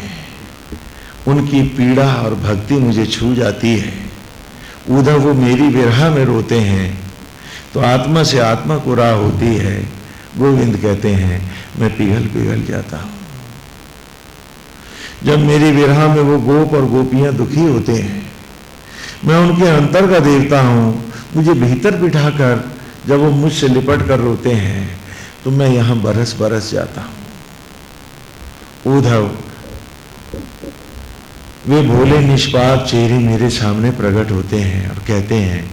उनकी पीड़ा और भक्ति मुझे छू जाती है, उधर वो मेरी विरहा में रोते हैं तो आत्मा से आत्मा को राह होती है। गोविंद कहते हैं, मैं पिघल पिघल जाता हूँ। जब मेरी विरहा में वो गोप और गोपियाँ दुखी होते हैं, मैं उनके अंतर का देखता हूँ। मुझे भीतर बिठाकर जब वो मुझसे लिपट कर रोते हैं तो मैं यहाँ बरस बरस जाता हूँ। उधव वे भोले निष्पाप चेहरे मेरे सामने प्रकट होते हैं और कहते हैं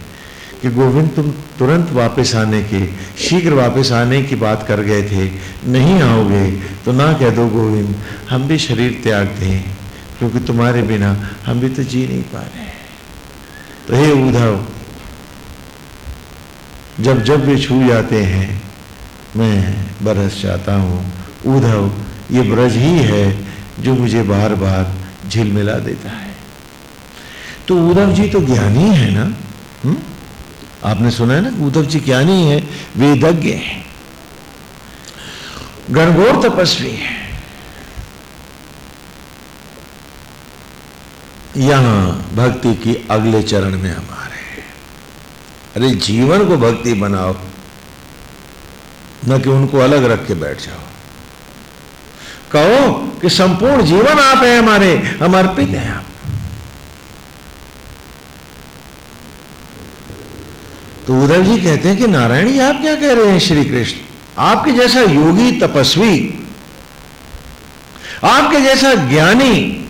कि गोविंद, तुम तुरंत वापस आने के, शीघ्र वापस आने की बात कर गए थे, नहीं आओगे तो ना कह दो गोविंद, हम भी शरीर त्याग दें, क्योंकि तुम्हारे बिना हम भी तो जी नहीं पा रहे तो हे उद्धव, जब जब वे छू जाते हैं मैं बरस जाता हूँ। उधव, ये ब्रज ही है जो मुझे बार बार झिलमिला देता है। तो उद्धव जी तो ज्ञानी है ना? हुँ? आपने सुना है ना? उद्धव जी ज्ञानी है, वेदज्ञ है। गणगौर तपस्वी है। यहाँ भक्ति की अगले चरण में हमारे अरे जीवन को भक्ति बनाओ। न कि उनको अलग रख के बैठ जाओ। कहो कि संपूर्ण जीवन आप है हमारे, हम अर्पित हैं आप। तो उद्धव जी कहते हैं कि नारायण जी आप क्या कह रहे हैं श्री कृष्ण आपके जैसा योगी तपस्वी, आपके जैसा ज्ञानी,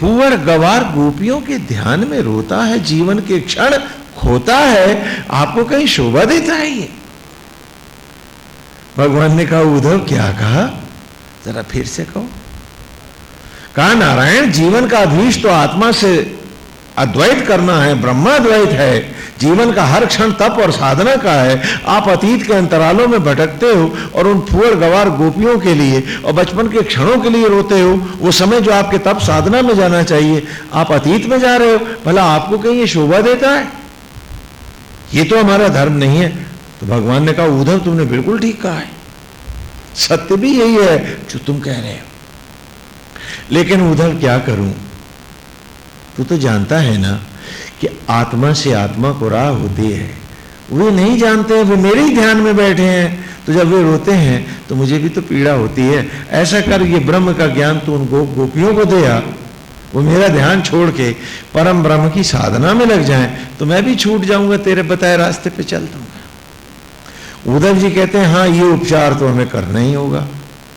फुवर गवार गोपियों के ध्यान में रोता है जीवन के क्षण खोता है, आपको कहीं शोभा देता है ये। भगवान ने कहा, उद्धव, क्या कहा? जरा फिर से कहो। कहा, नारायण, जीवन का अभीष्ट तो आत्मा से अद्वैत करना है, ब्रह्माद्वैत है। जीवन का हर क्षण तप और साधना का है। आप अतीत के अंतरालों में भटकते हो और उन फुअर गवार गोपियों के लिए और बचपन के क्षणों के लिए रोते हो। वो समय जो आपके तप साधना में जाना चाहिए। आप अतीत में जा रहे हो, भला आपको कहीं ये शोभा देता है? ये तो हमारा धर्म नहीं है। तो भगवान ने कहा उद्धव तुमने बिल्कुल ठीक कहा है। सत्य भी यही है जो तुम कह रहे हो। लेकिन उद्धव क्या करूँ? तू तो जानता है ना कि आत्मा से आत्मा को राह होती है। वे नहीं जानते वे मेरे ही ध्यान में बैठे हैं। तो जब वे रोते हैं तो मुझे भी तो पीड़ा होती है। ऐसा कर ये ब्रह्म का ज्ञान तू उन गो, गोपियों को दे वो मेरा ध्यान छोड़ के परम ब्रह्म की साधना में लग जाए तो मैं भी छूट जाऊँगा, तेरे बताए रास्ते पे चल दूँगा। उद्धव जी कहते हैं हाँ ये उपचार तो हमें करना ही होगा।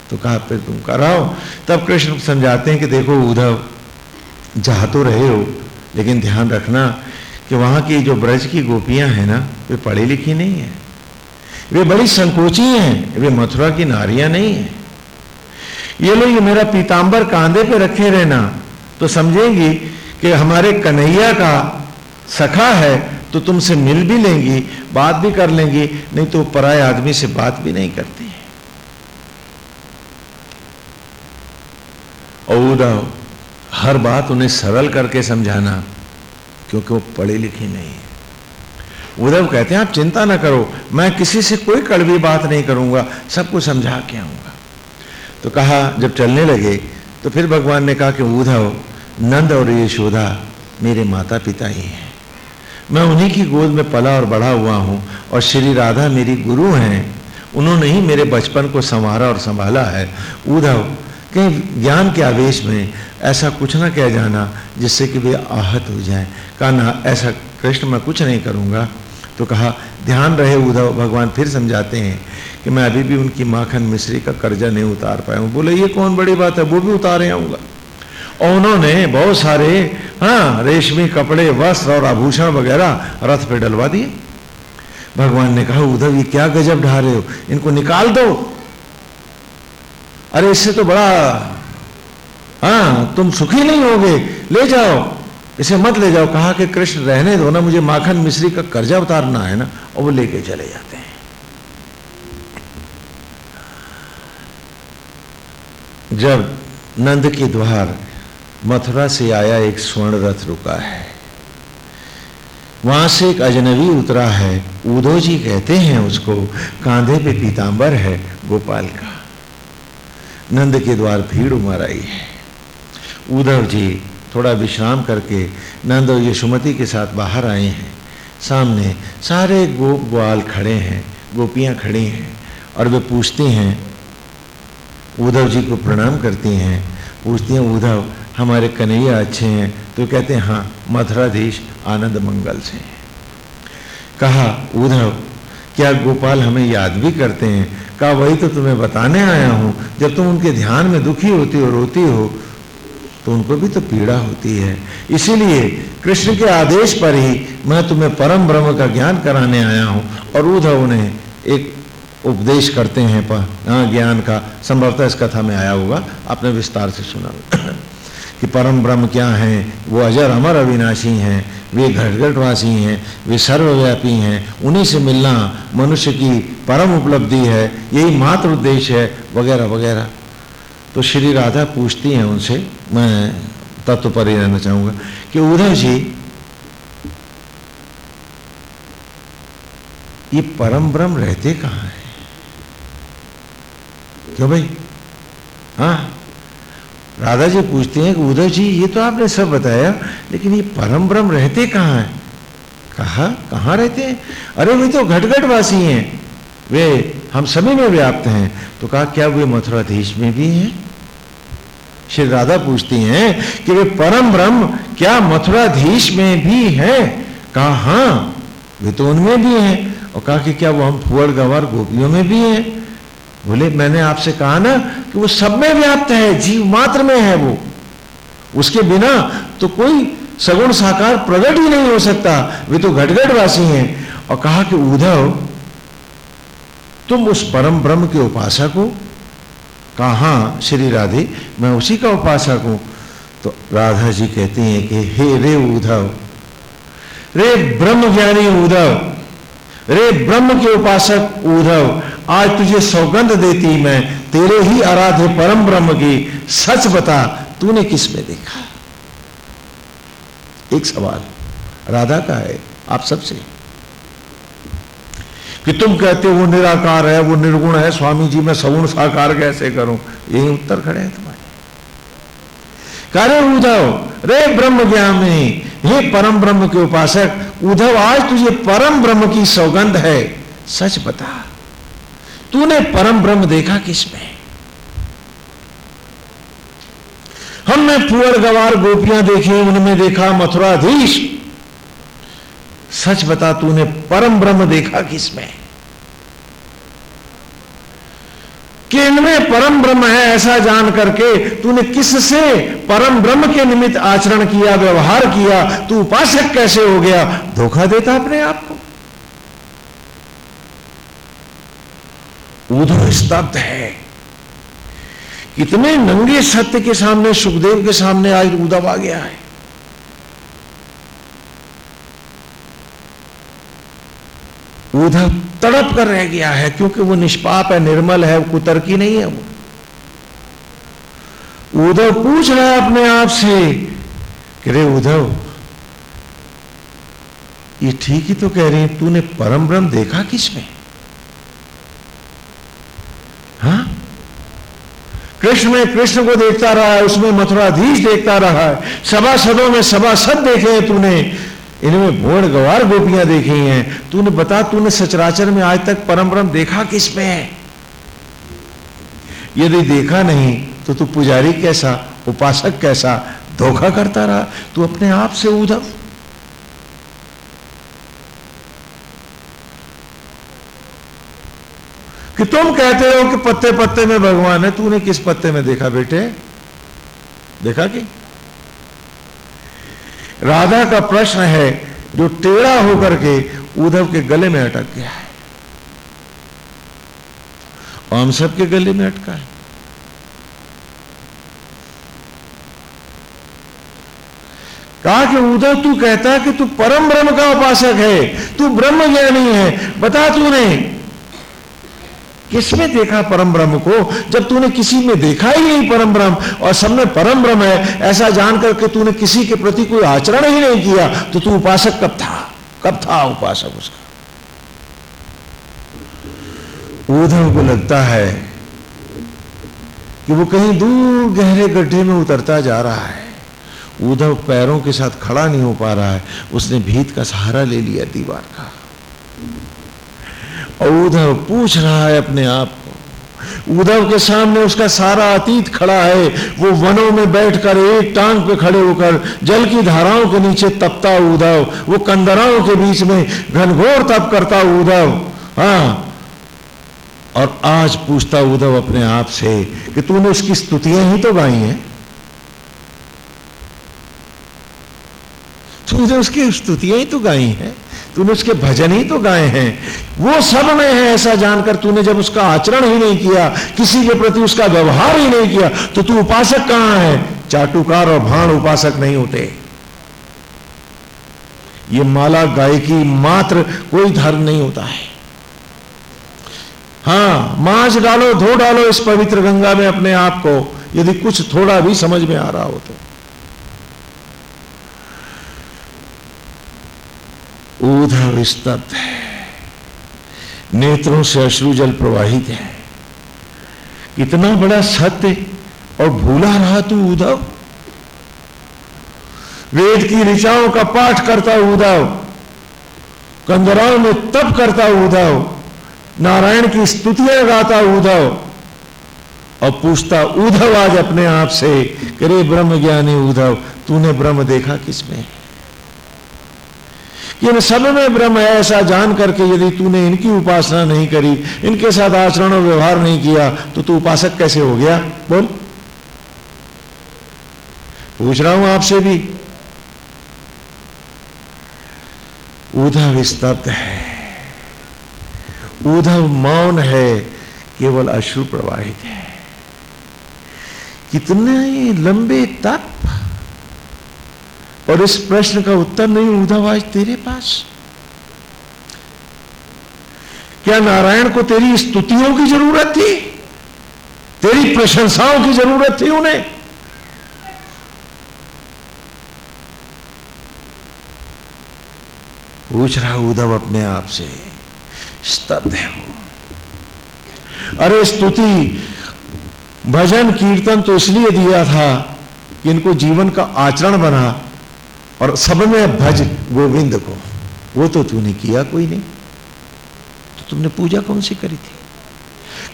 तो कहा, फिर तुम कराओ। तब कृष्ण समझाते हैं कि देखो उद्धव जा तो रहे हो, लेकिन ध्यान रखना कि वहाँ की जो ब्रज की गोपियाँ हैं ना, वे पढ़ी लिखी नहीं है। वे बड़ी संकोची हैं, वे मथुरा की नारियाँ नहीं है। ये लोग मेरा पीतांबर कांधे पे रखे रहना तो समझेंगी कि हमारे कन्हैया का सखा है तो तुमसे मिल भी लेंगी, बात भी कर लेंगी, नहीं तो पराए आदमी से बात भी नहीं करती है। और हर बात उन्हें सरल करके समझाना, क्योंकि वो पढ़ी लिखी नहीं है। उद्धव कहते हैं, आप चिंता ना करो, मैं किसी से कोई कड़वी बात नहीं करूँगा सबको समझा के आऊँगा। तो कहा, जब चलने लगे तो फिर भगवान ने कहा कि उद्धव नंद और यशोदा मेरे माता पिता ही हैं। मैं उन्हीं की गोद में पला और बड़ा हुआ हूँ और श्री राधा मेरी गुरु हैं। उन्होंने ही मेरे बचपन को संवारा और संभाला है। उद्धव, कहीं ज्ञान के आवेश में ऐसा कुछ ना कह जाना जिससे कि वे आहत हो जाएँ। कहा ना ऐसा कृष्ण मैं कुछ नहीं करूँगा। तो कहा, ध्यान रहे उद्धव, भगवान फिर समझाते हैं कि मैं अभी भी उनकी माखन मिश्री का कर्जा नहीं उतार पाया हूँ। बोले, ये कौन बड़ी बात है? वो भी उतारे आऊँगा। उन्होंने बहुत सारे हाँ रेशमी कपड़े, वस्त्र और आभूषण वगैरह रथ पे डलवा दिए। भगवान ने कहा उद्धव ये क्या गजब ढा रहे हो? इनको निकाल दो। अरे, इससे तो बड़ा हाँ तुम सुखी नहीं होगे। ले जाओ, इसे मत ले जाओ। कहा कि, कृष्ण, रहने दो ना, मुझे माखन मिश्री का कर्जा उतारना है ना और वो लेके चले जाते हैं। जब नंद के द्वार मथुरा से आया एक स्वर्ण रथ रुका है। वहाँ से एक अजनबी उतरा है। उदो जी कहते हैं उसको, कांधे पे पीतांबर है गोपाल का। नंद के द्वार भीड़ उमर आई है। उद्धव जी थोड़ा विश्राम करके नंद और यशुमती के साथ बाहर आए हैं। सामने सारे गोप ग्वाल खड़े हैं, गोपियाँ खड़ी हैं और वे पूछती हैं। उद्धव जी को प्रणाम करती हैं। पूछती हैं उद्धव हमारे कन्हैया अच्छे हैं तो कहते हैं हाँ मथुराधीश आनंद मंगल से कहा उद्धव क्या गोपाल हमें याद भी करते हैं? कहा वही तो तुम्हें बताने आया हूँ। जब तुम उनके ध्यान में दुखी होती हो रोती हो तो उनको भी तो पीड़ा होती है। इसीलिए कृष्ण के आदेश पर ही मैं तुम्हें परम ब्रह्म का ज्ञान कराने आया हूँ। और उद्धव ने एक उपदेश करते हैं हाँ, ज्ञान का। संभवतः इस कथा में आया होगा। आपने विस्तार से सुना कि परम ब्रह्म क्या है? वो अजर अमर अविनाशी हैं, वे घटघटवासी हैं, वे सर्वव्यापी हैं। उन्हीं से मिलना मनुष्य की परम उपलब्धि है, यही मात्र उद्देश्य है, वगैरह वगैरह। तो श्री राधा पूछती हैं उनसे, मैं तत्व पर ही रहना चाहूँगा, कि उद्धव जी, ये परम ब्रह्म रहते कहाँ हैं? क्यों भाई? हाँ? राधा जी पूछते हैं कि उद्धव जी, ये तो आपने सब बताया, लेकिन ये परम ब्रह्म रहते कहाँ हैं? कहा, कहाँ रहते हैं? अरे, वे तो घटघट वासी हैं। वे हम सभी में व्याप्त हैं। तो कहा, क्या वे मथुराधीश में भी हैं? श्री राधा पूछती हैं कि वे परम ब्रह्म क्या मथुराधीश में भी हैं? कहा हाँ वे तो उनमें भी हैं। और कहा कि क्या वो हम फुअर गंवार गोपियों में भी हैं? बोले, मैंने आपसे कहा ना कि वो सब में व्याप्त है, जीव मात्र में है वो। उसके बिना तो कोई सगुण साकार प्रकट ही नहीं हो सकता। वे तो घटघट वासी हैं। और कहा कि, उद्धव, तुम उस परम ब्रह्म के उपासक हो। कहा, श्री राधे, मैं उसी का उपासक हूँ। तो राधा जी कहती हैं कि, हे रे उद्धव, रे ब्रह्म ज्ञानी उद्धव, रे ब्रह्म के उपासक उद्धव, आज तुझे सौगंध देती मैं। तेरे ही आराध्य परम ब्रह्म की सच बता, तूने किसमें देखा? एक सवाल, राधा का है, आप सबसे कि तुम कहते हो वो निराकार है, वो निर्गुण है, स्वामी जी, मैं सगुण साकार कैसे करूँ? यही उत्तर खड़े हैं तुम्हारे। करे उद्धव रे ब्रह्म ज्ञान, हे परम ब्रह्म के उपासक उद्धव आज तुझे परम ब्रह्म की सौगंध है, सच बता। तूने परम ब्रह्म देखा किसमें हमने पुअर गवार गोपियाँ देखी, उनमें देखा मथुराधीश। सच बता, तूने परम ब्रह्म देखा किसमें कि इनमें परम ब्रह्म है ऐसा जान करके तूने किससे परम ब्रह्म के निमित्त आचरण किया, व्यवहार किया, तू उपासक कैसे हो गया? धोखा देता अपने आप को। उधो स्तब्ध है। कितने नंगे सत्य के सामने, सुखदेव के सामने आज उदब आ गया है। उधर तड़प कर रह गया है, क्योंकि वो निष्पाप है, निर्मल है कुतर्की नहीं है वो। उद्धव पूछ रहा है अपने आप से, कि रे उद्धव ये ठीक ही तो कह रही है, तूने परम ब्रह्म देखा किसमें? कृष्ण में कृष्ण को देखता रहा है, उसमें मथुराधीश देखता रहा है। सभासदों में सभासद देखे हैं तूने। इनमें भोड़ गवार गोपियाँ देखी हैं। तूने बता, तूने सचराचर में आज तक परम ब्रह्म देखा किसमें है? यदि देखा नहीं तो तू पुजारी कैसा, उपासक कैसा, धोखा करता रहा। तू अपने आप से उधव कि तुम कहते हो कि पत्ते पत्ते में भगवान है, तूने किस पत्ते में देखा बेटे? देखा कि? राधा का प्रश्न है, जो टेढ़ा होकर के उद्धव के गले में अटक गया है। और हम सबके गले में अटका है। कहा कि उद्धव, तू कहता है कि तू परम ब्रह्म का उपासक है, तू ब्रह्म ज्ञानी है, बता तूने। किसमें देखा परम ब्रह्म को, जब तूने किसी में देखा ही नहीं परम ब्रह्म? और सब में परम ब्रह्म है, ऐसा जान करके तूने किसी के प्रति कोई आचरण ही नहीं किया तो तू उपासक कब था? कब था उपासक उसका? उद्धव को लगता है कि वो कहीं दूर गहरे गड्ढे में उतरता जा रहा है। उद्धव पैरों के साथ खड़ा नहीं हो पा रहा है। उसने भीत का सहारा ले लिया दीवार का। और उद्धव पूछ रहा है अपने आप को। उद्धव के सामने उसका सारा अतीत खड़ा है। वो वनों में बैठकर एक टांग पे खड़े होकर जल की धाराओं के नीचे तपता उद्धव वो कंदराओं के बीच में घनघोर तप करता उद्धव हाँ। और आज पूछता उद्धव अपने आप से कि तूने उसकी स्तुतियाँ ही तो गाई हैं। तूने उसकी स्तुतियाँ ही तो गाई हैं। तूने उसके भजन ही तो गाए हैं। वो सब में है ऐसा जानकर तूने जब उसका आचरण ही नहीं किया, किसी के प्रति उसका व्यवहार ही नहीं किया तो तू उपासक कहाँ है? चाटुकार और भाण उपासक नहीं होते। ये माला गायकी मात्र कोई धर्म नहीं होता है। हाँ मांझ डालो, धो डालो इस पवित्र गंगा में अपने आप को, यदि कुछ थोड़ा भी समझ में आ रहा हो तो। उधर स्तब्ध है। नेत्रों से अश्रु जल प्रवाहित है। इतना बड़ा सत्य और भूला रहा तू उद्धव। वेद की ऋचाओं का पाठ करता उद्धव। कंदराओं में तप करता उद्धव। नारायण की स्तुतियाँ गाता उद्धव। और पूछता उद्धव आज अपने आप से, करे ब्रह्म ज्ञानी उद्धव, तूने ब्रह्म देखा किसमें? इन सब में ब्रह्म है ऐसा जान करके यदि तूने इनकी उपासना नहीं करी, इनके साथ आचरण और व्यवहार नहीं किया तो तू उपासक कैसे हो गया? बोल। पूछ रहा हूँ आपसे भी। उधव स्तब्ध है। उधव मौन है, केवल अश्रु प्रवाहित है। कितने लंबे तप और इस प्रश्न का उत्तर नहीं उद्धव आज तेरे पास। क्या नारायण को तेरी स्तुतियों की ज़रूरत थी? तेरी प्रशंसाओं की ज़रूरत थी उन्हें? पूछ रहा उद्धव अपने आप से, स्तब्ध है वो। अरे स्तुति, भजन, कीर्तन तो इसलिए दिया था कि इनको जीवन का आचरण बना और सब में भज गोविंद को। वो तो तूने किया कोई नहीं। तो तुमने पूजा कौन सी करी थी?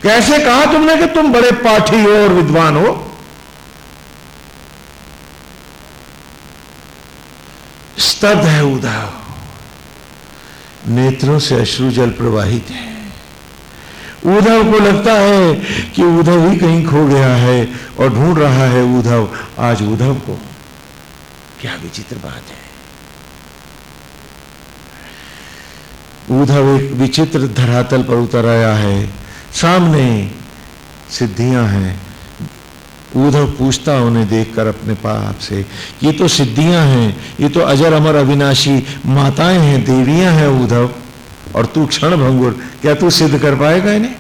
कैसे कहा तुमने कि तुम बड़े पाठी हो और विद्वान हो? स्तब्ध है उद्धव नेत्रों से अश्रु जल प्रवाहित है। उद्धव को लगता है कि उद्धव ही कहीं खो गया है और ढूंढ रहा है उद्धव आज उद्धव को। क्या विचित्र बात है। उद्धव एक विचित्र धरातल पर उतर आया है। सामने सिद्धियाँ हैं। उद्धव पूछता उन्हें देखकर अपने पाप से, ये तो सिद्धियाँ हैं, ये तो अजर अमर अविनाशी माताएँ हैं, देवियाँ हैं उद्धव और तू क्षण भंगुर, क्या तू सिद्ध कर पाएगा इन्हें?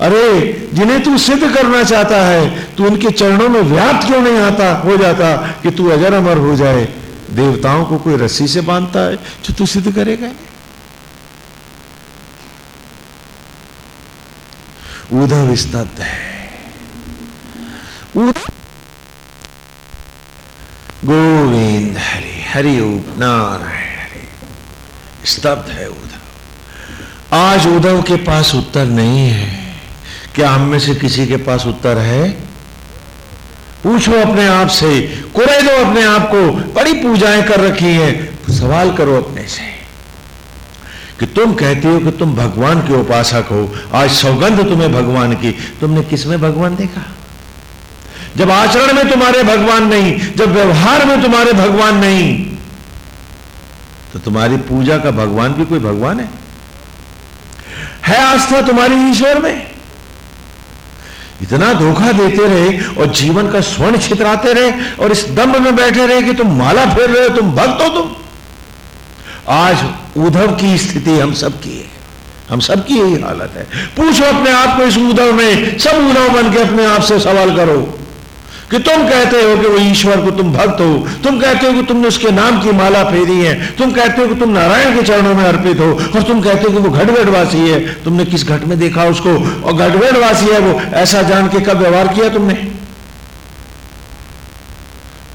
अरे, जिन्हें तू सिद्ध करना चाहता है, तू उनके चरणों में व्याप्त क्यों नहीं आता? हो जाता कि तू अजर अमर हो जाए, देवताओं को कोई रस्सी से बांधता है, जो तू सिद्ध करेगा? उधव स्तब्ध है। गोविंद हरि हरि नारायण हरि। स्तब्ध है उधव आज उद्धव के पास उत्तर नहीं है। क्या हम में से किसी के पास उत्तर है? पूछो अपने आप से। कुरे दो अपने आप को बड़ी पूजाएँ कर रखी है। सवाल करो अपने से कि तुम कहती हो कि तुम भगवान के उपासक हो। आज सौगंध तुम्हें भगवान की। तुमने किसमें भगवान देखा? जब आचरण में तुम्हारे भगवान नहीं, जब व्यवहार में तुम्हारे भगवान नहीं तो तुम्हारी पूजा का भगवान भी कोई भगवान है? है आस्था तुम्हारी ईश्वर में? इतना धोखा देते रहे और जीवन का स्वर्ण छितराते रहे और इस दम्भ में बैठे रहे कि तुम माला फेर रहे हो, तुम भक्त हो तुम। आज उद्धव की स्थिति हम सब की है। हम सब की यही हालत है। पूछो अपने आप को इस उद्धव में। सब उद्धव बन के अपने आप से सवाल करो। कि तुम कहते हो कि वो ईश्वर को तुम भक्त हो, तुम कहते हो कि तुमने उसके नाम की माला फेरी है, तुम कहते हो कि तुम नारायण के चरणों में अर्पित हो, और तुम कहते हो कि वो घटवेड़वासी है। तुमने किस घट में देखा उसको? और घटवेड़वासी है वो, ऐसा जान के कब व्यवहार किया तुमने?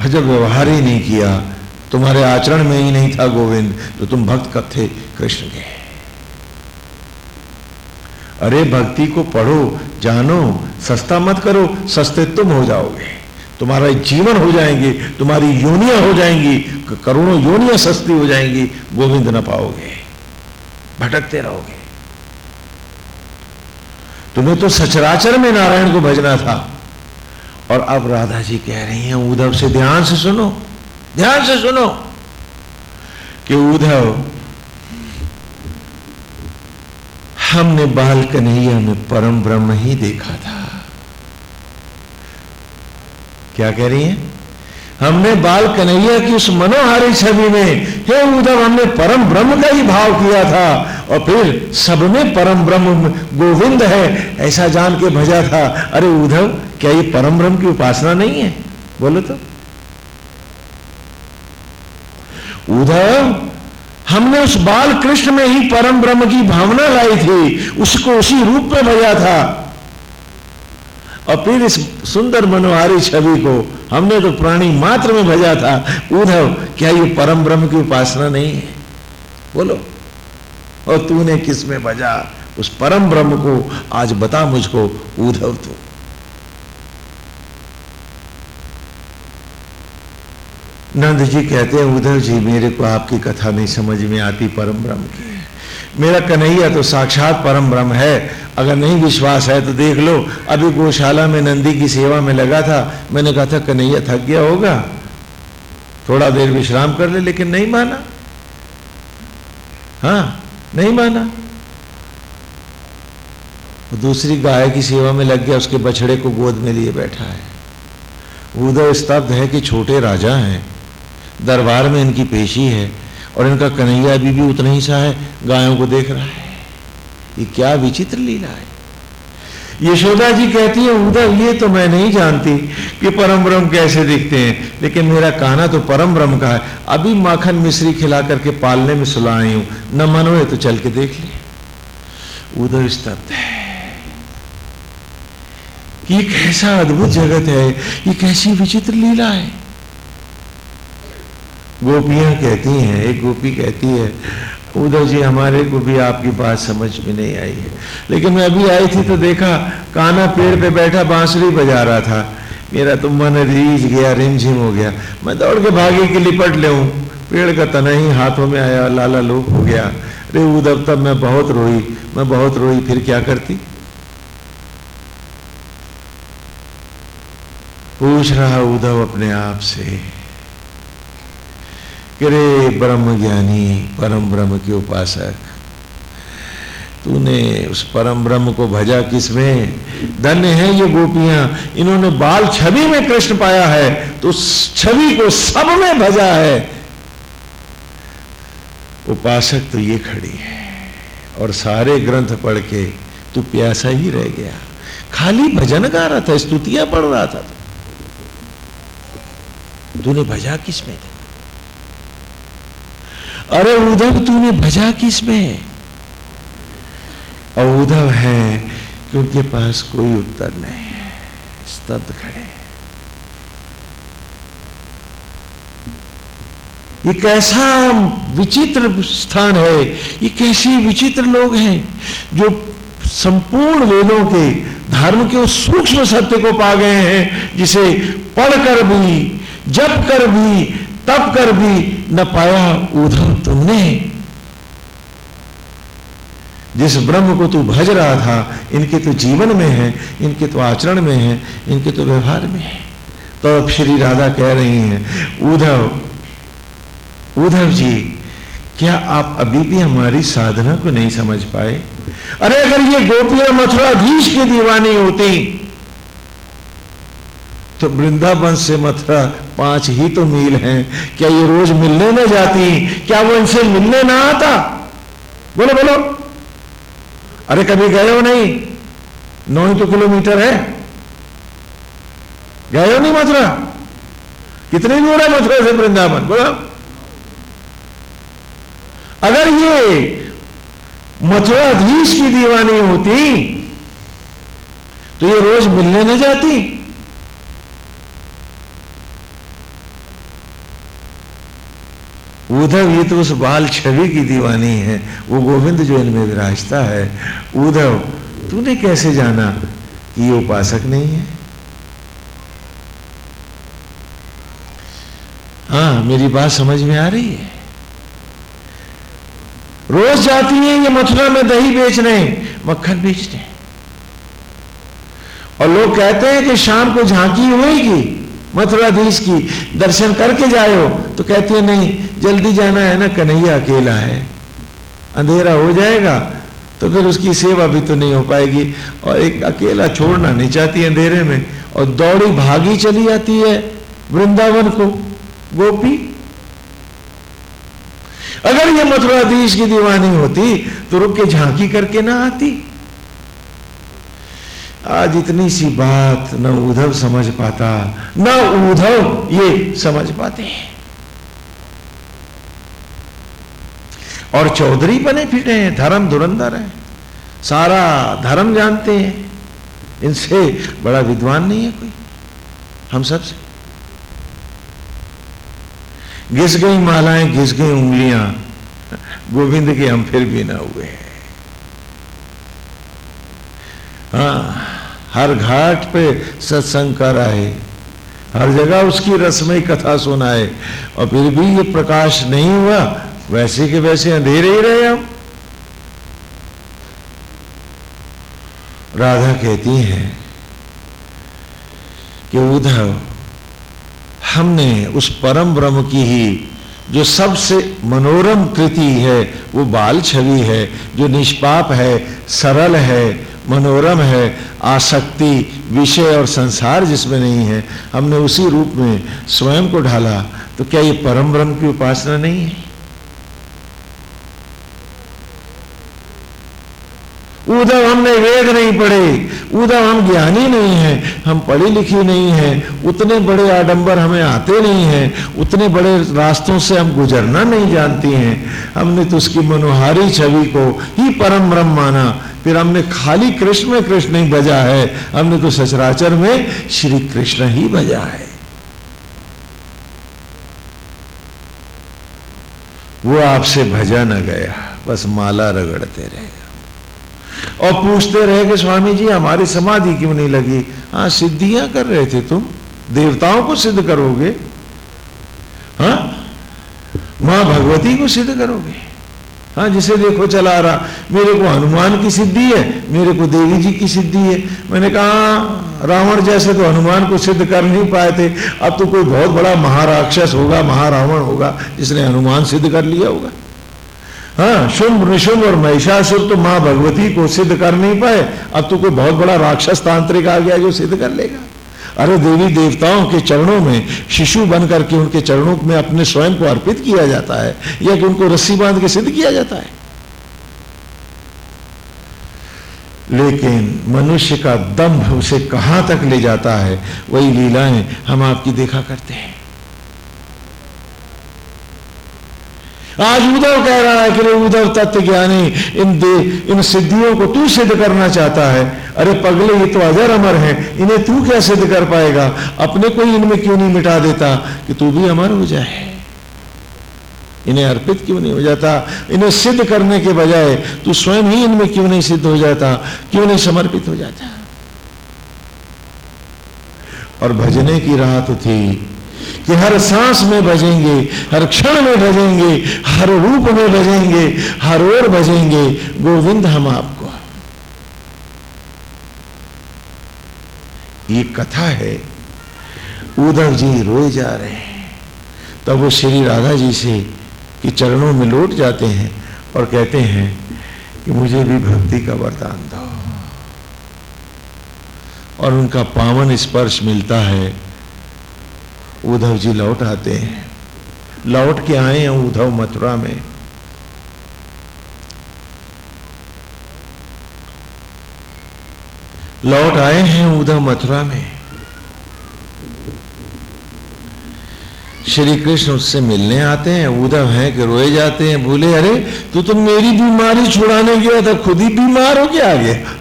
जब व्यवहार ही नहीं किया, तुम्हारे आचरण में ही नहीं था गोविंद तो तुम भक्त कब थे? कृष्ण के। अरे भक्ति को पढ़ो, जानो, सस्ता मत करो, सस्ते तुम हो जाओगे। तुम्हारा जीवन हो जाएँगे, तुम्हारी योनियाँ हो जाएँगी करोड़ों योनियाँ सस्ती हो जाएँगी, गोविंद न पाओगे, भटकते रहोगे। तुम्हें तो सचराचर में नारायण को भजना था। और अब राधा जी कह रही हैं, उद्धव से ध्यान से सुनो, ध्यान से सुनो कि उद्धव, हमने बाल कन्हैया में परम ब्रह्म ही देखा था। क्या कह रही है? हमने बाल कन्हैया की उस मनोहारी छवि में हे उद्धव हमने परम ब्रह्म का ही भाव किया था और फिर सब में परम ब्रह्म गोविंद है, ऐसा जान के भजा था। अरे उद्धव क्या ये परम ब्रह्म की उपासना नहीं है? बोलो तो। उद्धव हमने उस बाल कृष्ण में ही परम ब्रह्म की भावना लाई थी, उसको उसी रूप में भजा था। और फिर इस सुंदर मनोहारी छवि को हमने तो प्राणी मात्र में भजा था। उद्धव क्या ये परम ब्रह्म की उपासना नहीं है? बोलो। और तूने किसमें भजा? उस परम ब्रह्म को आज बता मुझको उद्धव तू। नंद जी कहते हैं उद्धव जी, मेरे को आपकी कथा नहीं समझ में आती परम ब्रह्म की। मेरा कन्हैया तो साक्षात परम ब्रह्म है। अगर नहीं विश्वास है तो देख लो, अभी गौशाला में नंदी की सेवा में लगा था। मैंने कहा था, कन्हैया, थक गया होगा। थोड़ा देर विश्राम कर ले, लेकिन नहीं माना। हाँ नहीं माना। दूसरी गाय की सेवा में लग गया, उसके बछड़े को गोद में लिए बैठा है। उधर स्तब्ध है कि छोटे राजा हैं। दरबार में इनकी पेशी है। और इनका कन्हैया अभी भी उतना ही सा है, गायों को देख रहा है। ये क्या विचित्र लीला है। यशोदा जी कहती है उधर ये तो मैं नहीं जानती कि परम ब्रह्म कैसे दिखते हैं, लेकिन मेरा कहना तो परम ब्रह्म का है। अभी माखन मिश्री खिला करके पालने में सुलाई हूँ। न मन हो तो चल के देख ले। उधर स्तब्ध है ये कैसा अद्भुत जगत है। ये कैसी विचित्र लीला है। गोपियाँ कहती हैं, एक गोपी कहती है उधर जी, हमारे को भी आपकी बात समझ में नहीं आई है। लेकिन मैं अभी आई थी तो देखा, काना पेड़ पे बैठा बांसुरी बजा रहा था। मेरा तो मन रीझ गया, रिमझिम हो गया। मैं दौड़ के भागे के लिपट ले पेड़ का तना ही हाथों में आया, लाला लोप हो गया। अरे उधर तब मैं बहुत रोई, मैं बहुत रोई, फिर क्या करती? पूछ रहा उद्धव अपने आप से रे ब्रह्म ज्ञानी, परम ब्रह्म के उपासक। तूने उस परम ब्रह्म को भजा किसमें? धन्य है ये गोपियाँ। इन्होंने बाल छवि में कृष्ण पाया है तो उस छवि को सब में भजा है। उपासक तो ये खड़ी है, और सारे ग्रंथ पढ़ के तू प्यासा ही रह गया। खाली भजन गा रहा था, स्तुतियाँ पढ़ रहा था। तूने भजा किसमें था? अरे उद्धव, तूने भजा किसमें और उद्धव है कि उनके पास कोई उत्तर नहीं है। स्तब्ध खड़े ये कैसा विचित्र स्थान है, ये कैसे विचित्र लोग हैं, जो संपूर्ण वेदों के, धर्म के उस सूक्ष्म सत्य को पा गए हैं, जिसे पढ़कर भी जप कर भी तब कर भी न पाया उधर तुमने। जिस ब्रह्म को तू भज रहा था, इनके तो जीवन में है, इनके तो आचरण में है, इनके तो व्यवहार में है। तो श्री राधा कह रही हैं, उद्धव उद्धव जी, क्या आप अभी भी हमारी साधना को नहीं समझ पाए? अरे अगर ये गोपियाँ मथुराधीश की दीवानी होती तो वृंदावन से मथुरा पाँच ही तो मील हैं। क्या ये रोज मिलने न जाती? क्या वो इनसे मिलने ना आता? बोलो बोलो। अरे कभी गए हो नहीं? नौ ही तो किलोमीटर है। गए हो नहीं मथुरा? कितनी दूर है मथुरा से वृंदावन? बोलो। अगर ये मथुराधीश की दीवानी होती तो ये रोज मिलने न जाती। उद्धव ये तो उस बाल छवि की दीवानी है, वो गोविंद जो इनमें विराजता है उद्धव तूने कैसे जाना कि ये उपासक नहीं है? हाँ मेरी बात समझ में आ रही है। रोज जाती है, ये मथुरा में दही बेचने मक्खन बेचने और लोग कहते हैं कि शाम को झांकी होगी मथुराधीश की, दर्शन करके जाओ तो कहती है, नहीं, जल्दी जाना है ना, कन्हैया अकेला है। अंधेरा हो जाएगा तो फिर उसकी सेवा भी तो नहीं हो पाएगी। और एक अकेला छोड़ना नहीं चाहती अंधेरे में। और दौड़ी भागी चली जाती है वृंदावन को, गोपी। अगर ये मथुराधीश की दीवानी होती तो रुक के झांकी करके ना आती। आज इतनी सी बात न उद्धव समझ पाता, न उद्धव ये समझ पाते हैं। और चौधरी बने फिटे हैं, धर्म धुरंधर है, सारा धर्म जानते हैं। इनसे बड़ा विद्वान नहीं है कोई, हम सबसे। घिस गई मालाएँ, घिस गई उंगलियाँ, गोविंद के हम फिर भी ना हुए हाँ। हर घाट पे सत्संग कर आए। हर जगह उसकी रसमयी कथा सुनाए। और फिर भी ये प्रकाश नहीं हुआ, वैसे के वैसे अंधेरे ही रहे हम। राधा कहती हैं कि उद्धव, हमने उस परम ब्रह्म की ही जो सबसे मनोरम कृति है, वो बाल छवि है, जो निष्पाप है, सरल है मनोरम है, आसक्ति, विषय और संसार जिसमें नहीं है, हमने उसी रूप में स्वयं को ढाला तो क्या ये परम ब्रह्म की उपासना नहीं है? उधव हमने वेद नहीं पढ़े उधव हम ज्ञानी नहीं हैं, हम पढ़ी लिखी नहीं हैं, उतने बड़े आडंबर हमें आते नहीं हैं, उतने बड़े रास्तों से हम गुजरना नहीं जानती हैं। हमने तो उसकी मनोहारी छवि को ही परम ब्रह्म माना, फिर हमने खाली कृष्ण में कृष्ण ही बजा है, हमने तो सचराचर में श्री कृष्ण ही बजा है। वो आपसे भजा न गया, बस माला रगड़ते रहे। और पूछते रहे कि स्वामी जी, हमारी समाधि क्यों नहीं लगी? हाँ सिद्धियाँ कर रहे थे तुम। देवताओं को सिद्ध करोगे। हाँ? माँ भगवती को सिद्ध करोगे। हाँ जिसे देखो चला रहा, मेरे को हनुमान की सिद्धि है, मेरे को देवी जी की सिद्धि है। मैंने कहा रावण जैसे तो हनुमान को सिद्ध कर नहीं पाए थे। अब तो कोई बहुत बड़ा महाराक्षस होगा, महारावण होगा, जिसने हनुमान सिद्ध कर लिया होगा। हाँ शुंभ, निशुंभ और महिषासुर तो माँ भगवती को सिद्ध कर नहीं पाए। अब तो कोई बहुत बड़ा राक्षस तांत्रिक आ गया जो सिद्ध कर लेगा। अरे देवी देवताओं के चरणों में, शिशु बन करके उनके चरणों में अपने स्वयं को अर्पित किया जाता है, या कि उनको रस्सी बाँध के सिद्ध किया जाता है। लेकिन मनुष्य का दम्भ उसे कहाँ तक ले जाता है, वही लीलाएँ हम आपकी देखा करते हैं। आज उद्धव कह रहा है कि रे उद्धव तत्व ज्ञानी, इन दे, इन सिद्धियों को तू सिद्ध करना चाहता है। अरे पगले, ये तो अजर अमर है। इन्हें तू क्या सिद्ध कर पाएगा? अपने को ही इनमें क्यों नहीं मिटा देता कि तू भी अमर हो जाए? इन्हें अर्पित क्यों नहीं हो जाता? इन्हें सिद्ध करने के बजाय तू स्वयं ही इनमें क्यों नहीं सिद्ध हो जाता? क्यों नहीं समर्पित हो जाता? और भजने की राह तो थी। कि हर सांस में बजेंगे, हर क्षण में बजेंगे, हर रूप में बजेंगे, हर ओर बजेंगे, गोविंद हम आपको ये कथा है उद्धव जी रोए जा रहे हैं। तब वो श्री राधा जी से कि चरणों में लौट जाते हैं और कहते हैं कि मुझे भी भक्ति का वरदान दो। और उनका पावन स्पर्श मिलता है उद्धव जी लौट आते हैं। लौट के आए हैं उद्धव मथुरा में। लौट आए हैं उद्धव मथुरा में। श्री कृष्ण उससे मिलने आते हैं। उद्धव हैं कि रोए जाते हैं। बोले, अरे, तू तो मेरी बीमारी छुड़ाने गया था, खुद ही बीमार हो के आ गया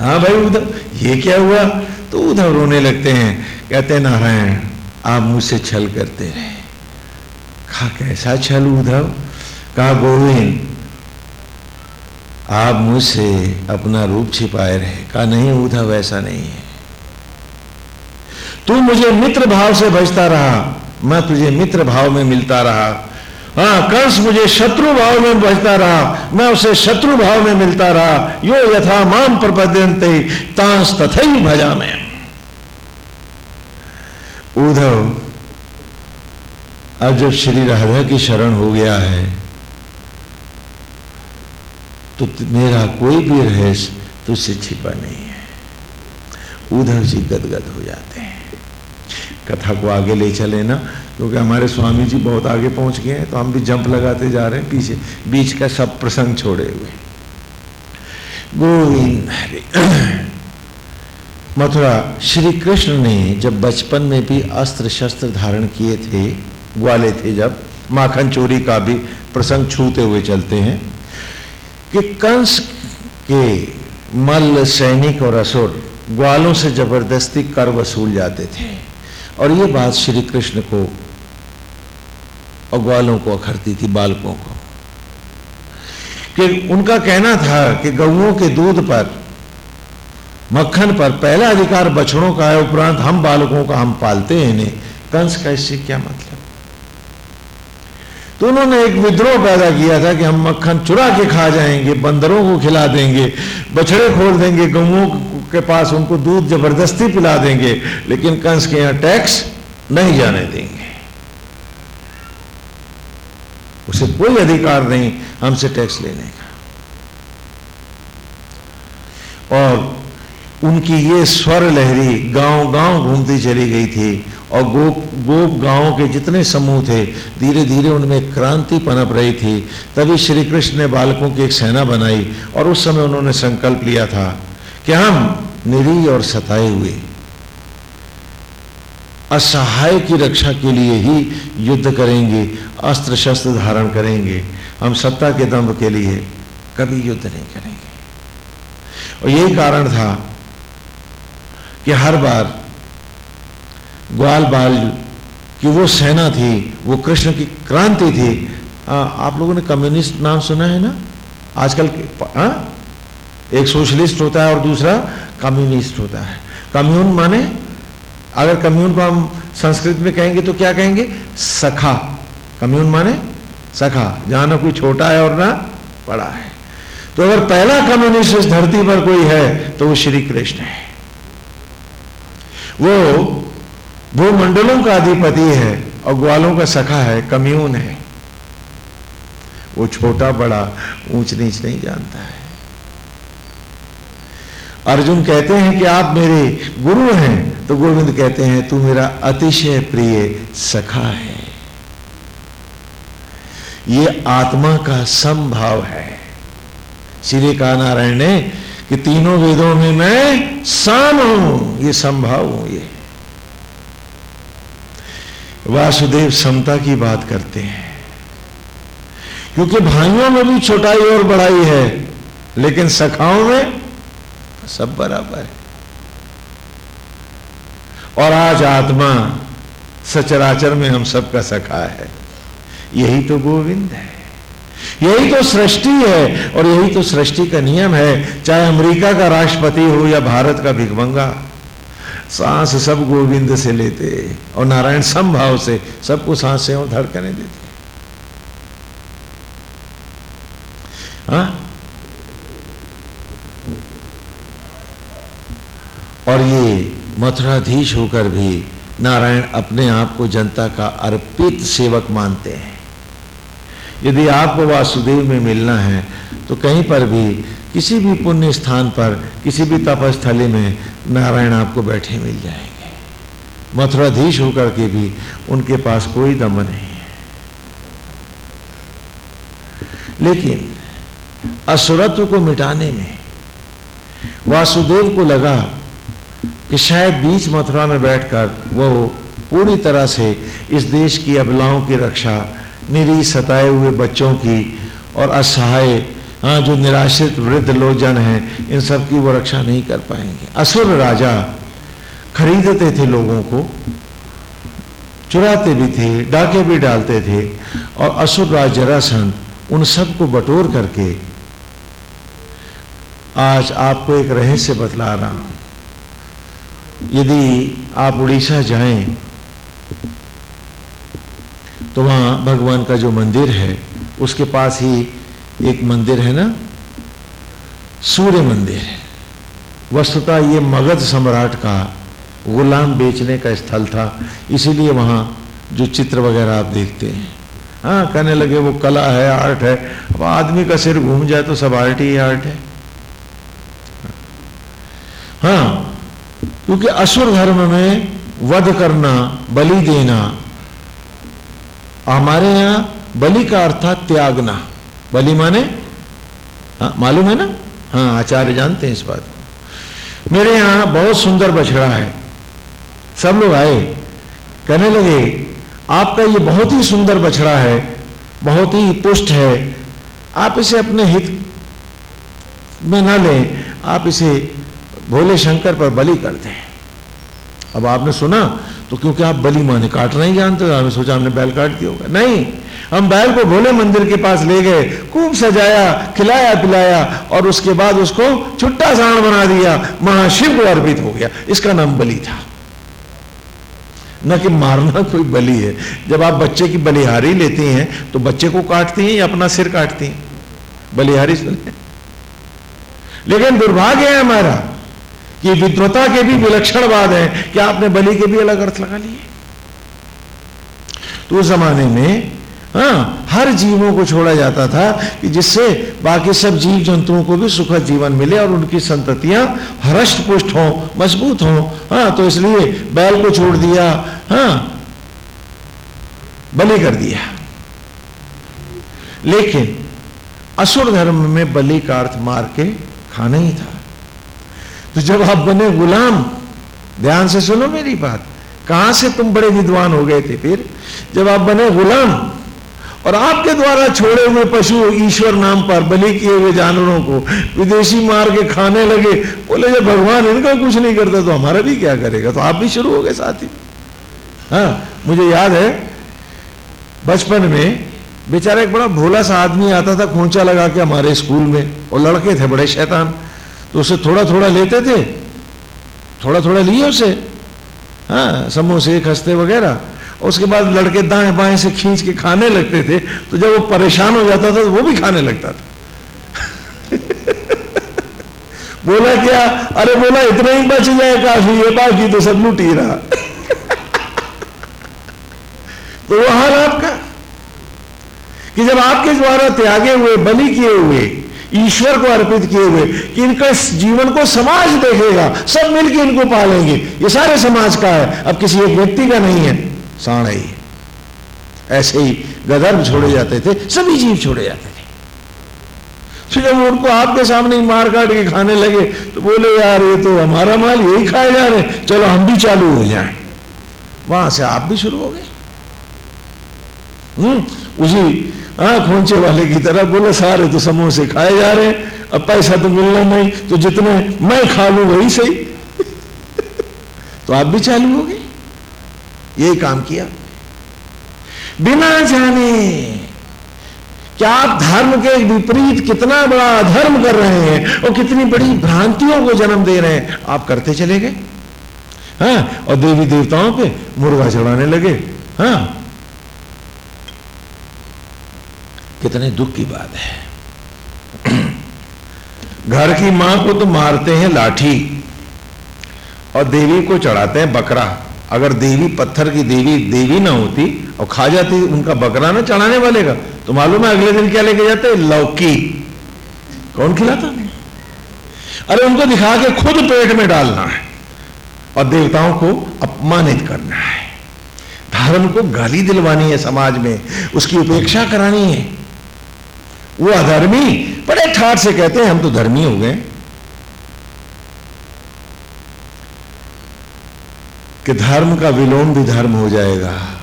हाँ भाई उद्धव, ये क्या हुआ? तो उद्धव रोने लगते हैं। कहते नारायण आप मुझसे छल करते रहे। कहा, कैसा छल उद्धव? कहा, गोविंद, आप मुझसे अपना रूप छिपाए रहे। कहा, नहीं उद्धव, ऐसा नहीं है। तू मुझे मित्र भाव से भजता रहा। मैं तुझे मित्र भाव में मिलता रहा। हाँ कंस मुझे शत्रु भाव में बजता रहा। मैं उसे शत्रु भाव में मिलता रहा। यो यथा माम प्रपद्यंते तांस तथा भजा में उद्धव, अब जब श्री राधा की शरण हो गया है तो मेरा कोई भी रहस्य तुझसे छिपा नहीं है। उद्धव जी गदगद हो जाते हैं। कथा को आगे ले चले ना, क्योंकि हमारे स्वामी जी बहुत आगे पहुँच गए हैं तो हम भी जंप लगाते जा रहे हैं, पीछे, बीच का सब प्रसंग छोड़े हुए। गोविंद मथुरा श्री कृष्ण ने जब बचपन में भी अस्त्र शस्त्र धारण किए थे, ग्वाले थे जब, माखन चोरी का भी प्रसंग छूते हुए चलते हैं, कि कंस के मल्ल सैनिक और असुर ग्वालों से ज़बरदस्ती कर वसूल जाते थे। और ये बात श्री कृष्ण को और ग्वालों को अखरती थी, बालकों को। कि उनका कहना था कि गऊ के दूध पर मक्खन पर पहला अधिकार बछड़ों का है, उपरांत हम बालकों का हम पालते हैं इन्हें। कंस का इससे क्या मतलब? तो उन्होंने एक विद्रोह पैदा किया था कि हम मक्खन चुरा के खा जाएँगे, बंदरों को खिला देंगे, बछड़े खोल देंगे गऊओं के पास उनको दूध ज़बरदस्ती पिला देंगे, लेकिन कंस के यहाँ टैक्स नहीं जाने देंगे। उसे कोई अधिकार नहीं हमसे टैक्स लेने का। और उनकी ये स्वर लहरी गाँव गाँव घूमती चली गई थी और गोप गोप गाँवों के जितने समूह थे धीरे धीरे उनमें क्रांति पनप रही थी। तभी श्री कृष्ण ने बालकों की एक सेना बनाई और उस समय उन्होंने संकल्प लिया था कि हम निरी और सताए हुए, असहाय की रक्षा के लिए ही युद्ध करेंगे अस्त्र शस्त्र धारण करेंगे। हम सत्ता के दम्भ के लिए कभी युद्ध नहीं करेंगे। और यही कारण था कि हर बार ग्वाल बाल की वो सेना थी वो कृष्ण की क्रांति थी। आ, आप लोगों ने कम्युनिस्ट नाम सुना है ना? आजकल आ? एक सोशलिस्ट होता है और दूसरा कम्युनिस्ट होता है। कम्यून माने अगर कम्यून को हम संस्कृत में कहेंगे तो क्या कहेंगे? सखा। कम्यून माने सखा। जहाँ ना कोई छोटा है और ना बड़ा है। तो अगर पहला कम्युनिस्ट इस धरती पर कोई है तो वो श्री कृष्ण है। वो भूमंडलों का अधिपति है और ग्वालों का सखा है, कम्यून है। वो छोटा, बड़ा, ऊंच नीच नहीं जानता है। अर्जुन कहते हैं कि आप मेरे गुरु हैं तो गोविंद कहते हैं, तू मेरा अतिशय प्रिय सखा है। ये आत्मा का संभाव है। श्री का नारायण ने कि तीनों वेदों में मैं सम हूँ। ये संभाव हूँ ये। वासुदेव समता की बात करते हैं। क्योंकि भाइयों में भी छोटाई और बड़ाई है, लेकिन सखाओं में सब बराबर है। और आज आत्मा सचराचर में हम सबका सखा है। यही तो गोविंद है। यही तो सृष्टि है और यही तो सृष्टि का नियम है, चाहे अमेरिका का राष्ट्रपति हो या भारत का भिकमंगा सांस सब गोविंद से लेते और नारायण संभाव से सबको साँसें और धड़कने देते। हाँ? और ये मथुराधीश होकर भी नारायण अपने आप को जनता का अर्पित सेवक मानते हैं। यदि आपको वासुदेव में मिलना है तो कहीं पर भी, किसी भी पुण्य स्थान पर, किसी भी तपस्थली में नारायण आपको बैठे मिल जाएँगे। मथुराधीश होकर के भी उनके पास कोई दम नहीं है। लेकिन असुरत्व को मिटाने में वासुदेव को लगा कि शायद बीच मथुरा में बैठकर वो पूरी तरह से इस देश की अबलाओं की रक्षा निरी सताए हुए बच्चों की और असहाय हाँ जो निराश्रित वृद्ध लोग जन हैं, इन सब की वो रक्षा नहीं कर पाएँगे। असुर राजा खरीदते थे लोगों को, चुराते भी थे, डाके भी डालते थे, और असुर राज जरासंध उन सबको बटोर करके, आज आपको एक रहस्य बतला रहा हूँ। यदि आप उड़ीसा जाएँ तो वहाँ भगवान का जो मंदिर है, उसके पास ही एक मंदिर है ना? सूर्य मंदिर है। वस्तुतः ये मगध सम्राट का गुलाम बेचने का स्थल था, इसीलिए वहाँ जो चित्र वगैरह आप देखते हैं। हाँ कहने लगे, वो कला है, आर्ट है, अब आदमी का सिर घूम जाए तो सब आर्ट ही आर्ट है। हाँ क्योंकि असुर धर्म में वध करना, बलि देना हमारे यहाँ बलि का अर्थात त्यागना। बलि माने? हाँ, मालूम है ना? हाँ आचार्य जानते हैं इस बात को। मेरे यहाँ बहुत सुंदर बछड़ा है। सब लोग आए। कहने लगे आपका ये बहुत ही सुंदर बछड़ा है बहुत ही पुष्ट है। आप इसे अपने हित में ना लें। आप इसे भोले शंकर पर बलि करते हैं अब आपने सुना तो क्योंकि आप बलि माने काटना ही, जानते हो, आपने सोचा हमने बैल काट दिया होगा। नहीं, हम बैल को भोले मंदिर के पास ले गए, खूब सजाया, खिलाया, पिलाया, और उसके बाद उसको छुट्टा साण बना दिया, महाशिव को अर्पित हो गया। इसका नाम बलि था। न कि मारना कोई बलि है। जब आप बच्चे की बलिहारी लेते हैं तो बच्चे को काटते हैं या अपना सिर काटते हैं? बलिहारी सुने। लेकिन दुर्भाग्य है हमारा कि विद्वता के भी विलक्षणवाद है कि आपने बलि के भी अलग अर्थ लगा लिए। तो उस जमाने में हाँ हर जीवों को छोड़ा जाता था कि जिससे बाकी सब जीव जंतुओं को भी सुखद जीवन मिले और उनकी संततियाँ हरष्ट पुष्ट हों, मज़बूत हों। हाँ तो इसलिए बैल को छोड़ दिया हाँ बलि कर दिया। लेकिन असुर धर्म में बलि का अर्थ मार के खाना ही था। तो जब आप बने गुलाम, ध्यान से सुनो मेरी बात। कहाँ से तुम बड़े विद्वान हो गए थे फिर? जब आप बने गुलाम, और आपके द्वारा छोड़े हुए पशु ईश्वर नाम पर बलि किए हुए जानवरों को विदेशी मार के खाने लगे, बोले जब भगवान इनका कुछ नहीं करता तो हमारा भी क्या करेगा? तो आप भी शुरू हो गए साथ। ही, मुझे याद है, बचपन में बेचारा एक बड़ा भोला सा आदमी आता था खोचा लगा के हमारे स्कूल में, और लड़के थे बड़े शैतान। तो उसे थोड़ा थोड़ा लेते थे। थोड़ा थोड़ा लिए उसे। हाँ समोसे, खस्ते वगैरह। उसके बाद लड़के दाएँ बाएँ से खींच के खाने लगते थे। तो जब वो परेशान हो जाता था तो वो भी खाने लगता था। बोला क्या? अरे बोला, इतना ही बच जाए काफ़ी, ये बाकी तो सब लूट ही रहा। तो वो हाल आपका। कि जब आपके द्वारा त्यागे हुए, बलि किए हुए ईश्वर को अर्पित किए हुए कि इनका जीवन को समाज देखेगा, सब मिलकर इनको पालेंगे। ये सारे समाज का है। अब किसी एक व्यक्ति का नहीं है। साण ही ऐसे ही गदर्भ छोड़े जाते थे, सभी जीव छोड़े जाते थे। तो जब उनको आपके सामने मार काट के खाने लगे तो बोले, यार, ये तो हमारा माल यही खाए जा रहे चलो, हम भी चालू हो जाए। वहाँ से आप भी शुरू हो गए। हम्म उसी हाँ खोचे वाले की तरह बोले, सारे तो समोसे खाए जा रहे हैं। अब पैसा तो मिलना नहीं तो जितने मैं खा लू वही सही। तो आप भी चालू हो गए। यही काम किया। बिना जाने क्या आप धर्म के विपरीत कितना बड़ा अधर्म कर रहे हैं और कितनी बड़ी भ्रांतियों को जन्म दे रहे हैं? आप करते चले गए। हाँ और देवी देवताओं पे मुर्गा चढ़ाने लगे। हाँ कितने दुख की बात है। घर की माँ को तो मारते हैं लाठी और देवी को चढ़ाते हैं बकरा। अगर देवी पत्थर की देवी देवी ना होती और खा जाती, उनका बकरा ना चढ़ाने वाले का तो मालूम है अगले दिन क्या लेके जाते लौकी। कौन खिलाता अरे उनको दिखा के खुद पेट में डालना है और देवताओं को अपमानित करना है। धर्म को गाली दिलवानी है समाज में, उसकी उपेक्षा करानी है। वो अधर्मी। बड़े ठाट से कहते हैं, हम तो धर्मी हो गए। कि धर्म का विलोम भी धर्म हो जाएगा।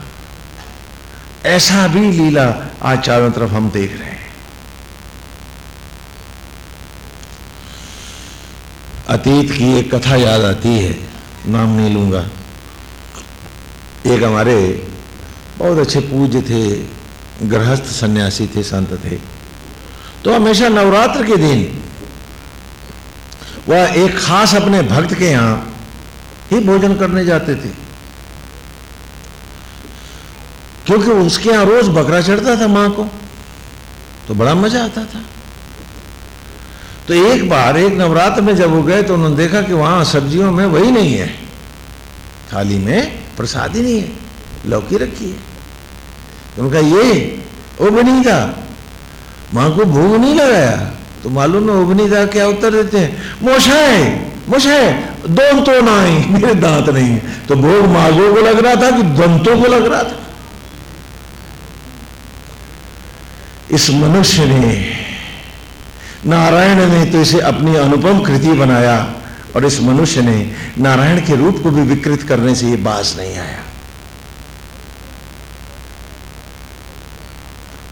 ऐसा भी लीला आज चारों तरफ़ हम देख रहे हैं। अतीत की एक कथा याद आती है, नाम नहीं लूँगा। एक हमारे बहुत अच्छे पूज्य थे, गृहस्थ सन्यासी थे, संत थे। तो हमेशा नवरात्र के दिन वह एक खास अपने भक्त के यहाँ ही भोजन करने जाते थे। क्योंकि उसके यहाँ रोज बकरा चढ़ता था माँ को तो बड़ा मज़ा आता था। तो एक बार, एक नवरात्र में जब वो गए तो उन्होंने देखा कि वहाँ सब्जियों में वही नहीं है। थाली में प्रसाद ही नहीं है, लौकी रखी है। तो उनका ये उबनी था माँ को भोग नहीं लगाया। तो मालूम है उबनी था क्या उत्तर देते हैं? मोशाए मोशाए दो तो ना आई मेरे दांत नहीं है। तो भोग मागों को लग रहा था कि दंतों को लग रहा था? इस मनुष्य ने नारायण ने तो इसे अपनी अनुपम कृति बनाया और इस मनुष्य ने नारायण के रूप को भी विकृत करने से ये बास नहीं आया।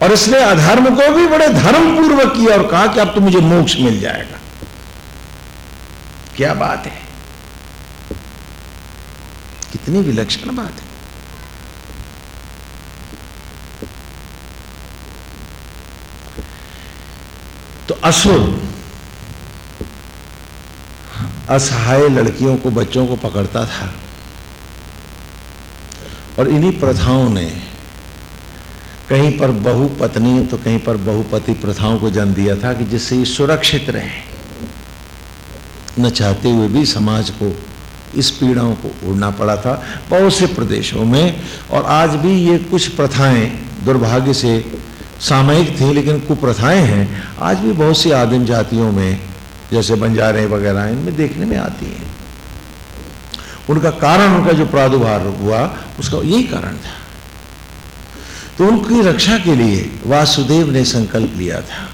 और इसने अधर्म को भी बड़े धर्म पूर्वक किया और कहा कि अब तो मुझे मोक्ष मिल जाएगा। क्या बात है? कितनी विलक्षण बात है। तो असुर, असहाय लड़कियों को, बच्चों को पकड़ता था और इन्हीं प्रथाओं ने कहीं पर बहु पत्नी तो कहीं पर बहुपति प्रथाओं को जन्म दिया था कि जिससे ये सुरक्षित रहे। न चाहते हुए भी समाज को, इस पीड़ाओं को उड़ना पड़ा था बहुत से प्रदेशों में। और आज भी ये कुछ प्रथाएँ दुर्भाग्य से सामयिक थी, लेकिन कुप्रथाएँ हैं। आज भी बहुत सी आदिम जातियों में, जैसे बंजारे वगैरह, इनमें देखने में आती हैं। उनका कारण, उनका जो प्रादुर्भाव हुआ, उसका यही कारण था। तो उनकी रक्षा के लिए वासुदेव ने संकल्प लिया था।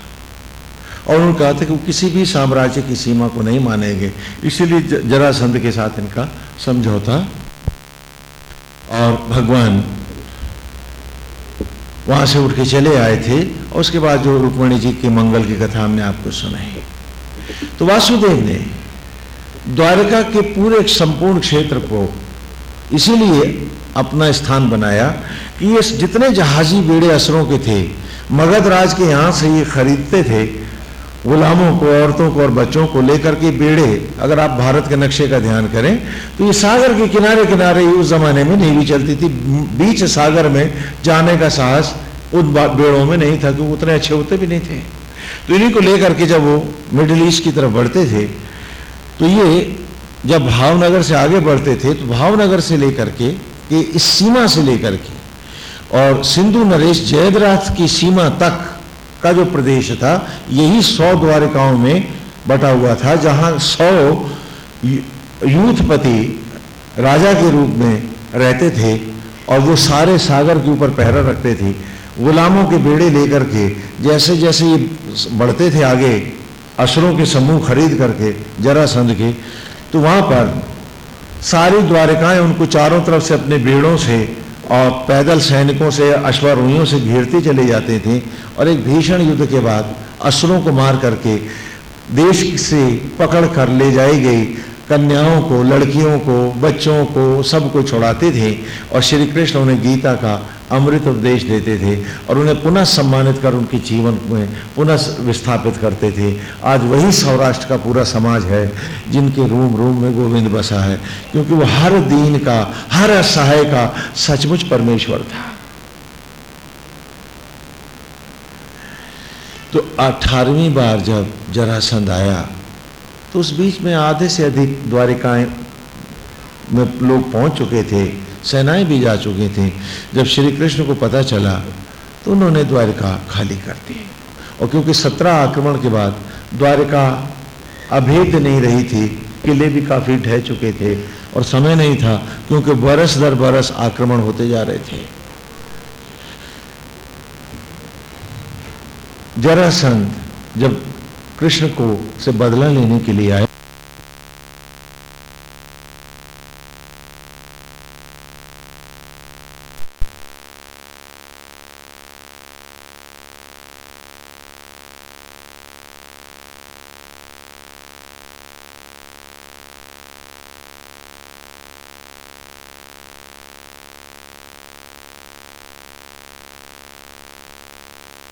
और उन्होंने कहा था कि वो किसी भी साम्राज्य की सीमा को नहीं मानेंगे। इसीलिए जरासंध के साथ इनका समझौता। और भगवान वहाँ से उठ के चले आए थे और उसके बाद जो रुक्मणी जी के मंगल की कथा हमने आपको सुनाई। तो वासुदेव ने द्वारका के पूरे संपूर्ण क्षेत्र को इसीलिए अपना स्थान बनाया ये जितने जहाजी बेड़े असरों के थे, मगध राज के यहाँ से ये खरीदते थे, गुलामों को, औरतों को और बच्चों को लेकर के बेड़े। अगर आप भारत के नक्शे का ध्यान करें तो ये सागर के किनारे किनारे उस जमाने में नेवी चलती थी। बीच सागर में जाने का साहस उन बेड़ों में नहीं था, क्योंकि उतने अच्छे होते भी नहीं थे। तो इन्हीं को लेकर के जब वो मिडिल ईस्ट की तरफ़ बढ़ते थे तो ये जब भावनगर से आगे बढ़ते थे तो भावनगर से लेकर के इस सीमा से लेकर के और सिंधु नरेश जयद्राथ की सीमा तक का जो प्रदेश था, यही सौ द्वारिकाओं में बटा हुआ था, जहाँ सौ यूथपति राजा के रूप में रहते थे और वो सारे सागर के ऊपर पहरा रखते थे। गुलामों के बेड़े लेकर के जैसे जैसे ये बढ़ते थे आगे, असरों के समूह खरीद करके जरासंध के तो वहाँ पर सारी द्वारिकाएँ उनको चारों तरफ़ से अपने बेड़ों से और पैदल सैनिकों से अश्वारोहियों से घेरते चले जाते थे और एक भीषण युद्ध के बाद असुरों को मार करके देश से पकड़ कर ले जाई गई। कन्याओं को, लड़कियों को, बच्चों को सबको छुड़ाते थे और श्री कृष्ण उन्हें गीता का अमृत उपदेश देते थे और उन्हें पुनः सम्मानित कर उनके जीवन में पुनः विस्थापित करते थे। आज वही सौराष्ट्र का पूरा समाज है जिनके रूम रूम में गोविंद बसा है, क्योंकि वो हर दीन का, हर असहाय का सचमुच परमेश्वर था। तो अठारहवीं बार जब जरासंध आया तो उस बीच में आधे से अधिक द्वारिकाएँ में लोग पहुँच चुके थे। सेनाएँ भी जा चुकी थे। जब श्री कृष्ण को पता चला तो उन्होंने द्वारिका खाली कर दी। और क्योंकि सत्रह आक्रमण के बाद द्वारिका अभेद नहीं रही थी, किले भी काफ़ी ढह चुके थे और समय नहीं था, क्योंकि बरस दर बरस आक्रमण होते जा रहे थे। जरासंध जब कृष्ण को से बदला लेने के लिए आए